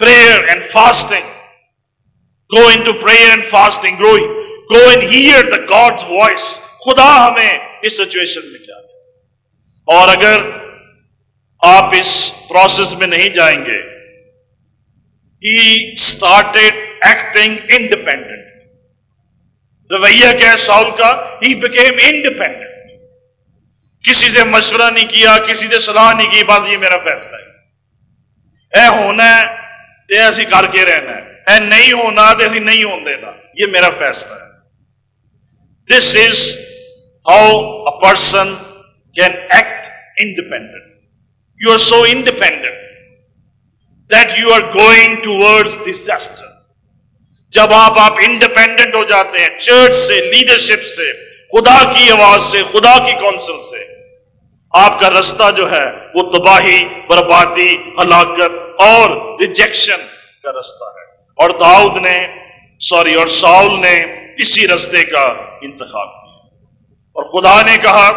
prayer and fasting go into prayer and fasting grow go in hear the God voice خدا ہمیں اس سچویشن میں کیا اور اگر آپ اس پروسیس میں نہیں جائیں گے ہی اسٹارٹیڈ ایکٹنگ انڈیپینڈنٹ رویہ کیا ہے ساؤل کا ہی بکیم انڈیپینڈنٹ کسی سے مشورہ نہیں کیا، کسی سے صلاح نہیں کی، بس یہ میرا فیصلہ ہے۔ اے ہونا ہے تو ایسی کر کے رہنا ہے۔ اے نہیں ہونا تو ایسی نہیں ہون دینا۔ یہ میرا فیصلہ ہے۔ This is how a person can act independent you are so independent that you are going toward disaster جب آپ آپ انڈیپینڈنٹ ہو جاتے ہیں چرچ سے لیڈرشپ سے، خدا کی آواز سے، خدا کی کونسل سے، آپ کا رستہ جو ہے، وہ تباہی، بربادی، ہلاکت اور ریجیکشن کا رستہ ہے۔ اور داؤد نے، سوری، اور ساؤل نے اسی رستے کا انتخاب کیا۔ اور خدا نے کہا،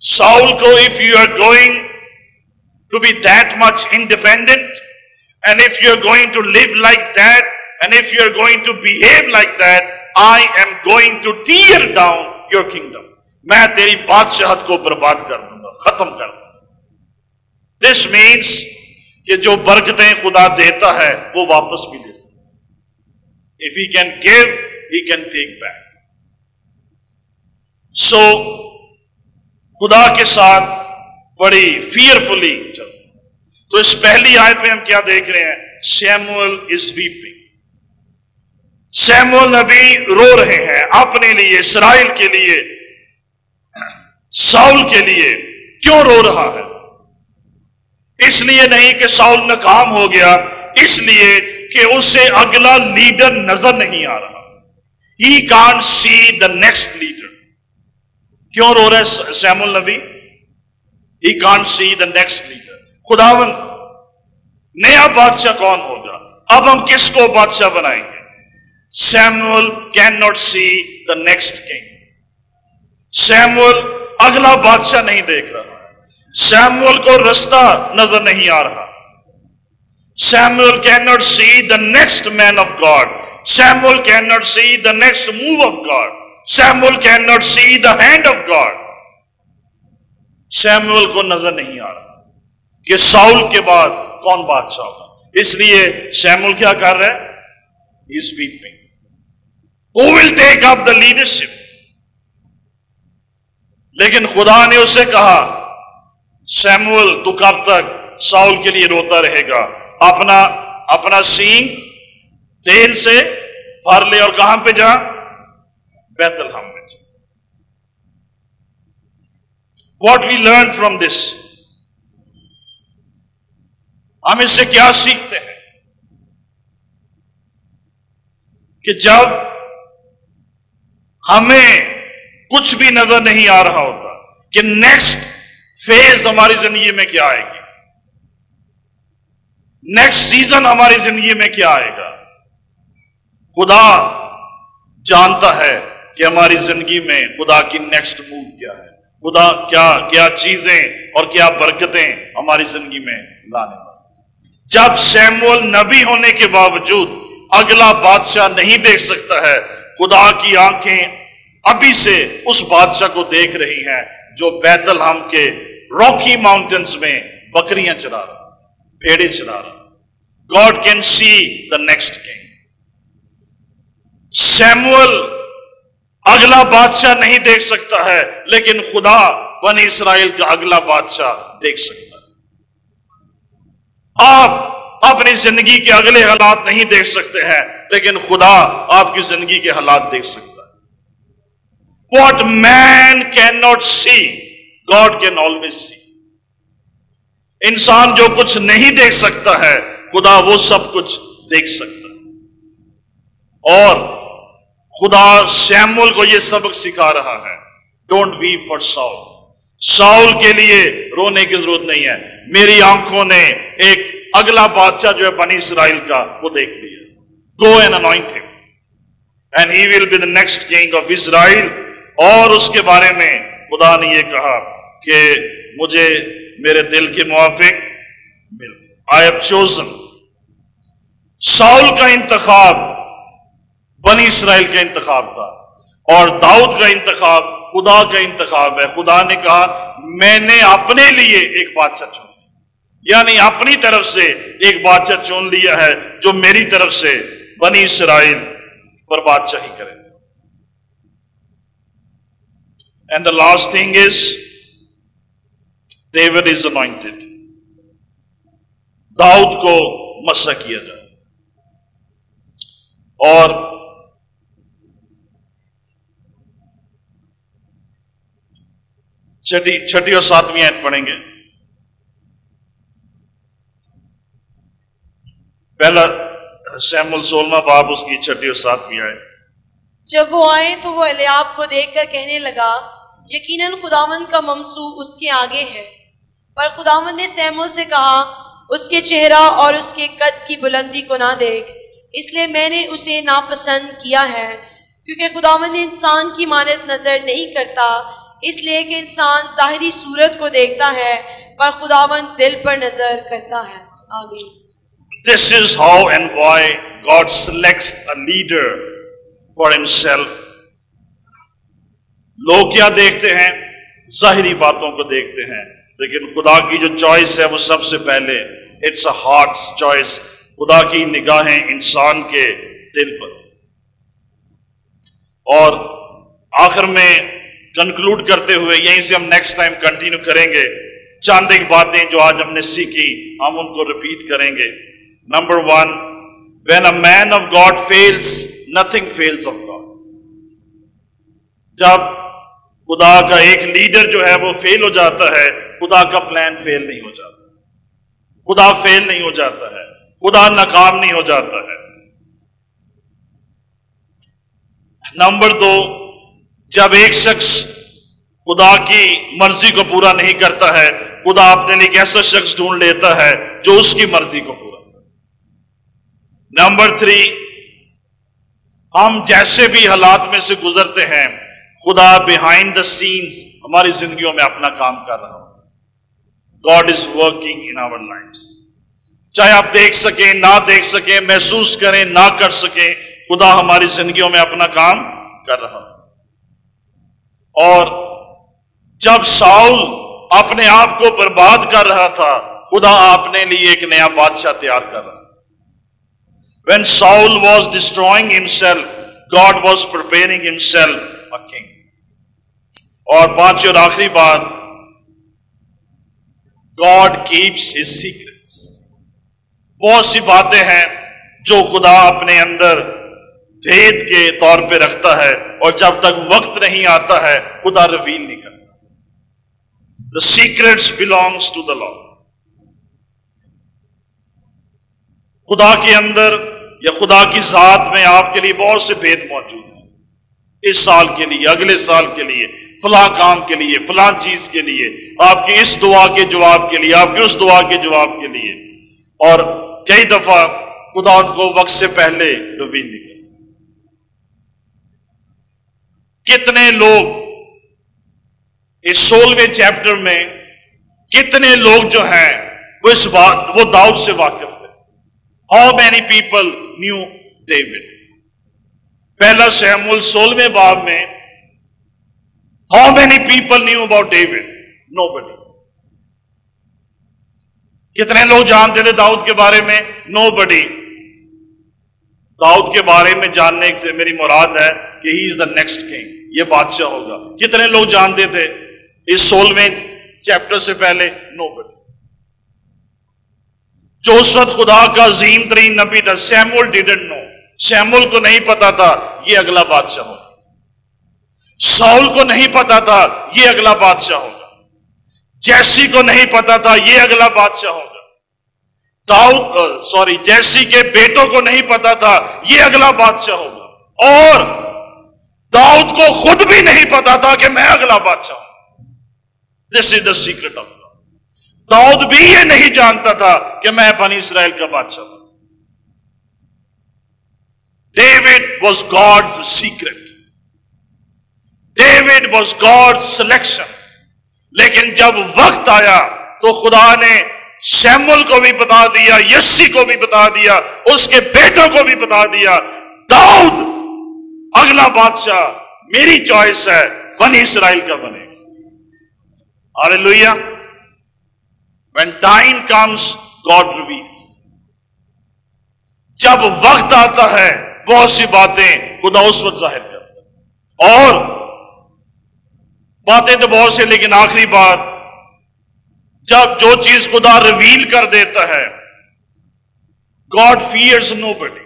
ساؤل کو if you are going to be that much independent and if you are going to live like that and if you are going to behave like that I am going to tear down your kingdom میں تیری بادشاہت کو برباد کر دوں گا، ختم کر دوں گا۔ دس مینس کہ جو برکتیں خدا دیتا ہے، وہ واپس بھی دے سکتا if he can give he can take back so خدا کے ساتھ بڑی فیئر فلی چل تو اس پہلی آیت میں ہم کیا دیکھ رہے ہیں؟ سیمول از ویپنگ سیمول نبی رو رہے ہیں اپنے لیے، اسرائیل کے لیے، ساؤل کے لیے۔ کیوں رو رہا ہے؟ اس لیے نہیں کہ ساؤل ناکام ہو گیا، اس لیے کہ اسے اگلا لیڈر نظر نہیں آ رہا۔ ہی کان سی دا نیکسٹ لیڈر کیوں رو رہے سیمول نبی؟ ہی کان سی دا نیکسٹ لیڈر خداون، نیا بادشاہ کون ہوگا؟ اب ہم کس کو بادشاہ بنائیں گے؟ Samuel can not see the next king Samuel اگلا بادشاہ نہیں دیکھ رہا۔ سیمول کو رستہ نظر نہیں آ رہا۔ Samuel can not see the next man of God Samuel can not see the next move of God Samuel can not see the hand of God Samuel کو نظر نہیں آ رہا۔ کہ ساؤل کے بعد کون بادشاہ ہوگا؟ اس لیے سیمول کیا کر رہا ہے؟ از vaping will take up the leadership لیکن خدا نے اسے کہا سیمول تو کب تک ساؤل کے لیے روتا رہے گا؟ اپنا اپنا سین تیل سے بھر لے اور کہاں پہ جا؟ بیت الحم میں what we learn from this ہم اس سے کیا سیکھتے ہیں؟ کہ جب ہمیں کچھ بھی نظر نہیں آ رہا ہوتا کہ نیکسٹ فیز ہماری زندگی میں کیا آئے گی نیکسٹ سیزن ہماری زندگی میں کیا آئے گا؟ خدا جانتا ہے کہ ہماری زندگی میں خدا کی نیکسٹ موو کیا ہے۔ خدا کیا کیا چیزیں اور کیا برکتیں ہماری زندگی میں لانے والی جب سیمول نبی ہونے کے باوجود اگلا بادشاہ نہیں دیکھ سکتا ہے، خدا کی آنکھیں ابھی سے اس بادشاہ کو دیکھ رہی ہیں جو بیت الحم کے راکی ماؤنٹنس میں بکریاں چلا رہا پھیڑے چلا رہا God can see the next king Samuel اگلا بادشاہ نہیں دیکھ سکتا ہے، لیکن خدا بنی اسرائیل کا اگلا بادشاہ دیکھ سکتا ہے۔ آپ اپنی زندگی کے اگلے حالات نہیں دیکھ سکتے ہیں، لیکن خدا آپ کی زندگی کے حالات دیکھ سکتا ہے۔ What man can not see God can always see انسان جو کچھ نہیں دیکھ سکتا ہے، خدا وہ سب کچھ دیکھ سکتا ہے۔ اور خدا شیمول کو یہ سبق سکھا رہا ہے don't weep for Saul Saul کے لیے رونے کی ضرورت نہیں ہے۔ میری آنکھوں نے ایک اگلا بادشاہ جو ہے بنی اسرائیل کا، وہ دیکھ لیا۔ Go and anoint and he will be the next king of Israel اور اس کے بارے میں خدا نے یہ کہا کہ مجھے میرے دل کے موافق مل۔ آئی ہیو چوزن ساؤل کا انتخاب بنی اسرائیل کا انتخاب تھا۔ اور داؤد کا انتخاب خدا کا انتخاب ہے۔ خدا نے کہا، میں نے اپنے لیے ایک بادشاہ چن۔ یعنی اپنی طرف سے ایک بادشاہ چن لیا ہے جو میری طرف سے بنی اسرائیل پر بادشاہی کرے۔ And the last thing is there is anointed داؤد کو مسا کیا جائے۔ اور چھٹی چھٹی اور ساتویں آئٹ پڑھیں گے۔ پہلا شیم السولما باپ اس کی چھٹی اور ساتھ بھی آئے۔ جب وہ آئے تو وہ الیاب کو دیکھ کر کہنے لگا، یقیناً خداون کا ممسو اس کے آگے ہے۔ پر خداون نے سیمول سے کہا، اس کے چہرہ اور اس کے قد کی بلندی کو نہ دیکھ۔ اس لیے میں نے اسے ناپسند کیا ہے۔ کیونکہ خداون انسان کی مانت نظر نہیں کرتا، اس لیے کہ انسان ظاہری صورت کو دیکھتا ہے، پر خداون دل پر نظر کرتا ہے۔ آمین۔ This is how and why God selects leader for for لوگ کیا دیکھتے ہیں؟ ظاہری باتوں کو دیکھتے ہیں۔ لیکن خدا کی جو چوائس ہے وہ سب سے پہلے اٹس اے ہارٹ چوائس خدا کی نگاہیں انسان کے دل پر۔ اور آخر میں کنکلوڈ کرتے ہوئے، یہیں سے ہم نیکسٹ ٹائم کنٹینیو کریں گے۔ چاند ایک باتیں جو آج ہم نے سیکھی، ہم ان کو رپیٹ کریں گے۔ Number one when a man of God fails nothing fails of God جب خدا کا ایک لیڈر جو ہے وہ فیل ہو جاتا ہے، خدا کا پلان فیل نہیں ہو جاتا۔ خدا فیل نہیں ہو جاتا ہے۔ خدا ناکام نہیں ہو جاتا ہے۔ نمبر دو جب ایک شخص خدا کی مرضی کو پورا نہیں کرتا ہے، خدا اپنے لیے ایسا شخص ڈھونڈ لیتا ہے جو اس کی مرضی کو پورا نمبر تھری، ہم جیسے بھی حالات میں سے گزرتے ہیں، خدا بہائنڈ دا سینس ہماری زندگیوں میں اپنا کام کر رہا ہوں۔ God is working in our life چاہے آپ دیکھ سکیں، نہ دیکھ سکیں، محسوس کریں، نہ کر سکیں، خدا ہماری زندگیوں میں اپنا کام کر رہا ہوں۔ اور جب ساؤل اپنے آپ کو برباد کر رہا تھا، خدا آپ نے لیے ایک نیا بادشاہ تیار کر رہا۔ When Saul was destroying himself, God was preparing himself a king. اور پانچ اور آخری بات گاڈ کیپس ہز سیکرٹس بہت سی باتیں ہیں جو خدا اپنے اندر بھید کے طور پہ رکھتا ہے اور جب تک وقت نہیں آتا ہے خدا رویل نہیں کرتا. The secrets belongs to the Lord خدا کے اندر یا خدا کی ذات میں آپ کے لیے بہت سے بھید موجود ہیں۔ اس سال کے لیے، اگلے سال کے لیے، فلاں کام کے لیے، فلاں چیز کے لیے، آپ کی اس دعا کے جواب کے لیے، آپ کی اس دعا کے جواب کے لیے۔ اور کئی دفعہ خدا ان کو وقت سے پہلے ڈوبی دیا کتنے لوگ اس سولہویں چیپٹر میں، کتنے لوگ جو ہیں، وہ اس وقت وہ داؤد سے واقف how many people knew David پہلا شہمول سولہویں باب میں how many people knew about David nobody کتنے لوگ جانتے تھے داؤد کے بارے میں؟ نو بڈی داؤد کے بارے میں جاننے سے میری مراد ہے کہ ہی از دا نیکسٹ کنگ یہ بادشاہ ہوگا. کتنے لوگ جانتے تھے؟ اس سولہویں چیپٹر سے پہلے نو بڈی چوسٹ خدا کا عظیم ترین نبی تھا، سیمول ڈیڈنٹ نو سیمول کو نہیں پتا تھا، یہ اگلا بادشاہ ہوگا۔ ساؤل کو نہیں پتا تھا، یہ اگلا بادشاہ ہوگا۔ جیسی کو نہیں پتا تھا، یہ اگلا بادشاہ ہوگا۔ داؤد سوری، جیسی کے بیٹوں کو نہیں پتا تھا، یہ اگلا بادشاہ ہوگا۔ اور داؤد کو خود بھی نہیں پتا تھا کہ میں اگلا بادشاہ ہوں۔ دس از دا سیکرٹ آف داؤد بھی یہ نہیں جانتا تھا کہ میں بنی اسرائیل کا بادشاہ ہوں۔ David was God's secret. David was God selection. لیکن جب وقت آیا تو خدا نے شیمول کو بھی بتا دیا، یسی کو بھی بتا دیا، اس کے بیٹوں کو بھی بتا دیا، داؤد اگلا بادشاہ میری چوائس ہے بنی اسرائیل کا بنے۔ Hallelujah when time comes God reveals جب وقت آتا ہے، بہت سی باتیں خدا اس وقت ظاہر کرتا اور باتیں تو بہت سی، لیکن آخری بات جب جو چیز خدا ریویل کر دیتا ہے گاڈ فیئرز نو بڈی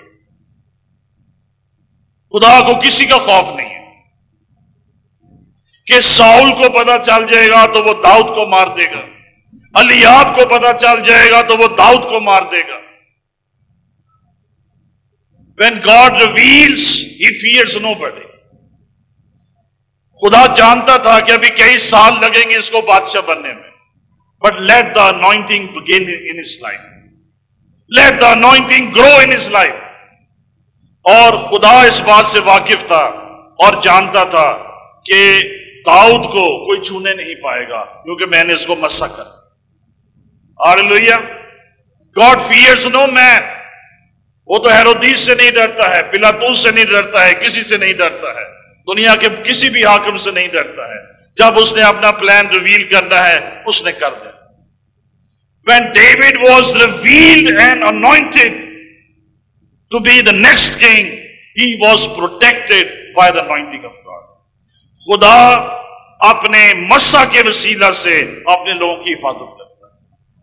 خدا کو کسی کا خوف نہیں ہے۔ کہ ساؤل کو پتا چل جائے گا تو وہ داؤد کو مار دے گا۔ الیاب کو پتا چل جائے گا تو وہ داؤد کو مار دے گا۔ When God reveals he fears nobody خدا جانتا تھا کہ ابھی کئی سال لگیں گے اس کو بادشاہ بننے میں۔ But let the anointing begin in life let the anointing grow in life اور خدا اس بات سے واقف تھا اور جانتا تھا کہ داؤد کو کوئی چھونے نہیں پائے گا، کیونکہ میں نے اس کو مسا کر آر لویا گاڈ فیئرز نو مین وہ تو ہیرودیس سے نہیں ڈرتا ہے پلاتوس سے نہیں ڈرتا ہے، کسی سے نہیں ڈرتا ہے۔ دنیا کے کسی بھی حاکم سے نہیں ڈرتا ہے۔ جب اس نے اپنا پلان ریویل کرنا ہے، اس نے کر دیا۔ When David was revealed and anointed to be the next king he was protected by the anointing of God خدا اپنے مسا کے وسیلہ سے اپنے لوگوں کی حفاظت کرتا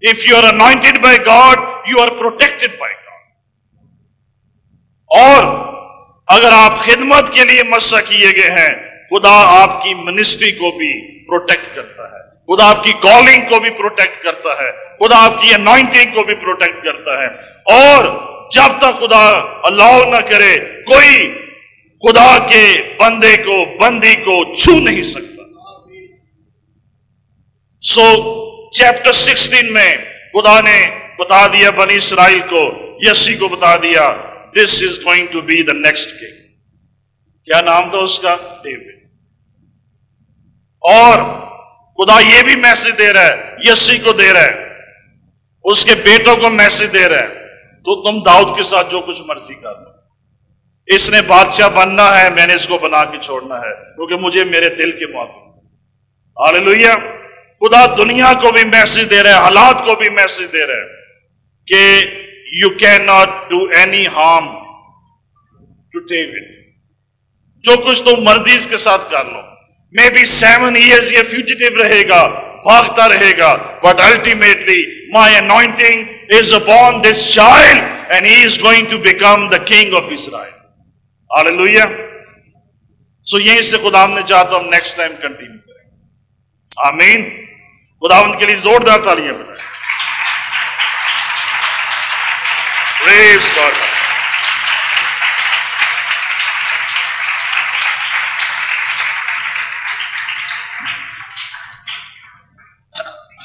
ہے if you are anointed by God you are protected by God اور اگر آپ خدمت کے لیے مسا کیے گئے ہیں، خدا آپ کی منسٹری کو بھی پروٹیکٹ کرتا ہے۔ خدا آپ کی کالنگ کو بھی پروٹیکٹ کرتا ہے۔ خدا آپ کی انوائنٹنگ کو بھی پروٹیکٹ کرتا ہے۔ اور جب تک خدا الاؤ نہ کرے، کوئی خدا کے بندے کو، بندی کو چھو نہیں سکتا۔ سو چیپٹر سکسٹین میں خدا نے بتا دیا بنی اسرائیل کو، یسی کو بتا دیا this is going to be the next king کیا نام تھا اس کا؟ ڈیوڈ اور خدا یہ بھی میسج دے رہا ہے، یسی کو دے رہا ہے۔ اس کے بیٹوں کو میسج دے رہا ہے۔ تو تم داؤد کے ساتھ جو کچھ مرضی کر لو۔ اس نے بادشاہ بننا ہے، میں نے اس کو بنا کے چھوڑنا ہے، کیونکہ مجھے میرے دل کے موقع آ لویا خدا دنیا کو بھی میسج دے رہا ہے، حالات کو بھی میسج دے رہا ہے کہ you can not do any harm to David جو کچھ تم مرضی اس کے ساتھ کر لو۔ مے بی سیون ایئرس یہ فیوجیٹو رہے گا، بھاگتا رہے گا۔ But ultimately my anointing is upon this child and he is going to become the king of Israel hallelujah سو یہیں سے خدا نے چاہا تو ہم نیکسٹ ٹائم کنٹینیو کریں۔ آمین خدا کے لیے زوردار تالیاں بتائیں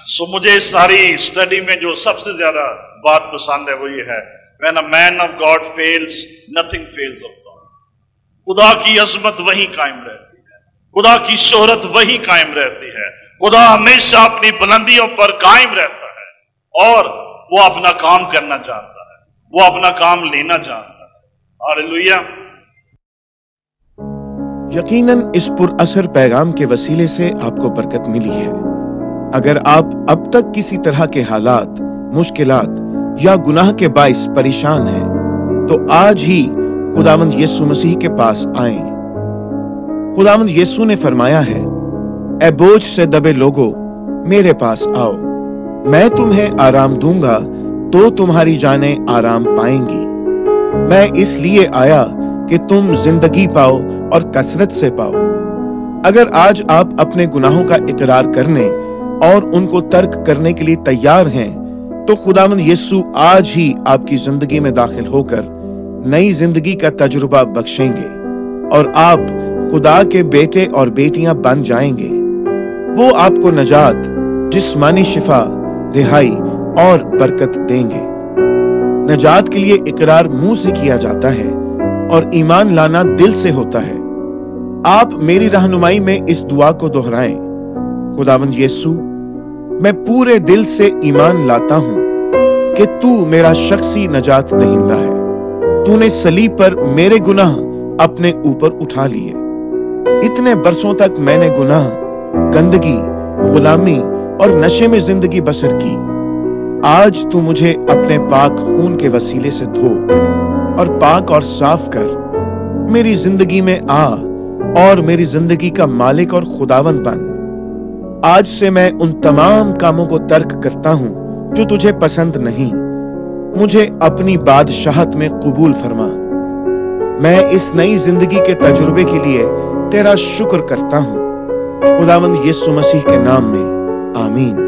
سو مجھے اس ساری اسٹڈی میں جو سب سے زیادہ بات پسند ہے وہ یہ ہے when a man of God fails nothing fails of God خدا کی عظمت وہی قائم رہتی ہے۔ خدا کی شہرت وہی قائم رہتی ہے۔ خدا ہمیشہ اپنی بلندیوں پر قائم رہتا ہے اور وہ اپنا کام کرنا چاہتا ہے، وہ اپنا کام لینا چاہتا ہے۔ یقیناً اس پر اثر پیغام کے وسیلے سے آپ کو برکت ملی ہے۔ اگر آپ اب تک کسی طرح کے حالات، مشکلات یا گناہ کے باعث پریشان ہیں، تو آج ہی خداوند یسو مسیح کے پاس آئیں۔ خداوند یسو نے فرمایا ہے اے بوجھ سے دبے لوگوں میرے پاس آؤ۔ میں تمہیں آرام دوں گا، تو تمہاری جانیں آرام پائیں گی۔ میں اس لیے آیا کہ تم زندگی پاؤ اور کثرت سے پاؤ۔ اگر آج آپ اپنے گناہوں کا اقرار کرنے اور ان کو ترک کرنے کے لیے تیار ہیں، تو خداون یسو آج ہی آپ کی زندگی میں داخل ہو کر نئی زندگی کا تجربہ بخشیں گے اور آپ خدا کے بیٹے اور بیٹیاں بن جائیں گے۔ وہ آپ کو نجات، جسمانی شفا، رہائی اور برکت دیں گے۔ نجات کے لیے اقرار منہ سے کیا جاتا ہے اور ایمان لانا دل سے ہوتا ہے۔ آپ میری رہنمائی میں اس دعا کو دہرائیں۔ خداوند یسو میں پورے دل سے ایمان لاتا ہوں کہ تو میرا شخصی نجات دہندہ ہے۔ تو نے سلیب پر میرے گناہ اپنے اوپر اٹھا لیے۔ اتنے برسوں تک میں نے گناہ گندگی، غلامی اور نشے میں زندگی بسر کی۔ آج تو مجھے اپنے پاک خون کے وسیلے سے دھو اور پاک اور صاف کر۔ میری زندگی میں آ اور میری زندگی کا مالک اور خداون بن۔ آج سے میں ان تمام کاموں کو ترک کرتا ہوں جو تجھے پسند نہیں۔ مجھے اپنی بادشاہت میں قبول فرما۔ میں اس نئی زندگی کے تجربے کے لیے تیرا شکر کرتا ہوں۔ خداوند یسو مسیح کے نام میں آمین۔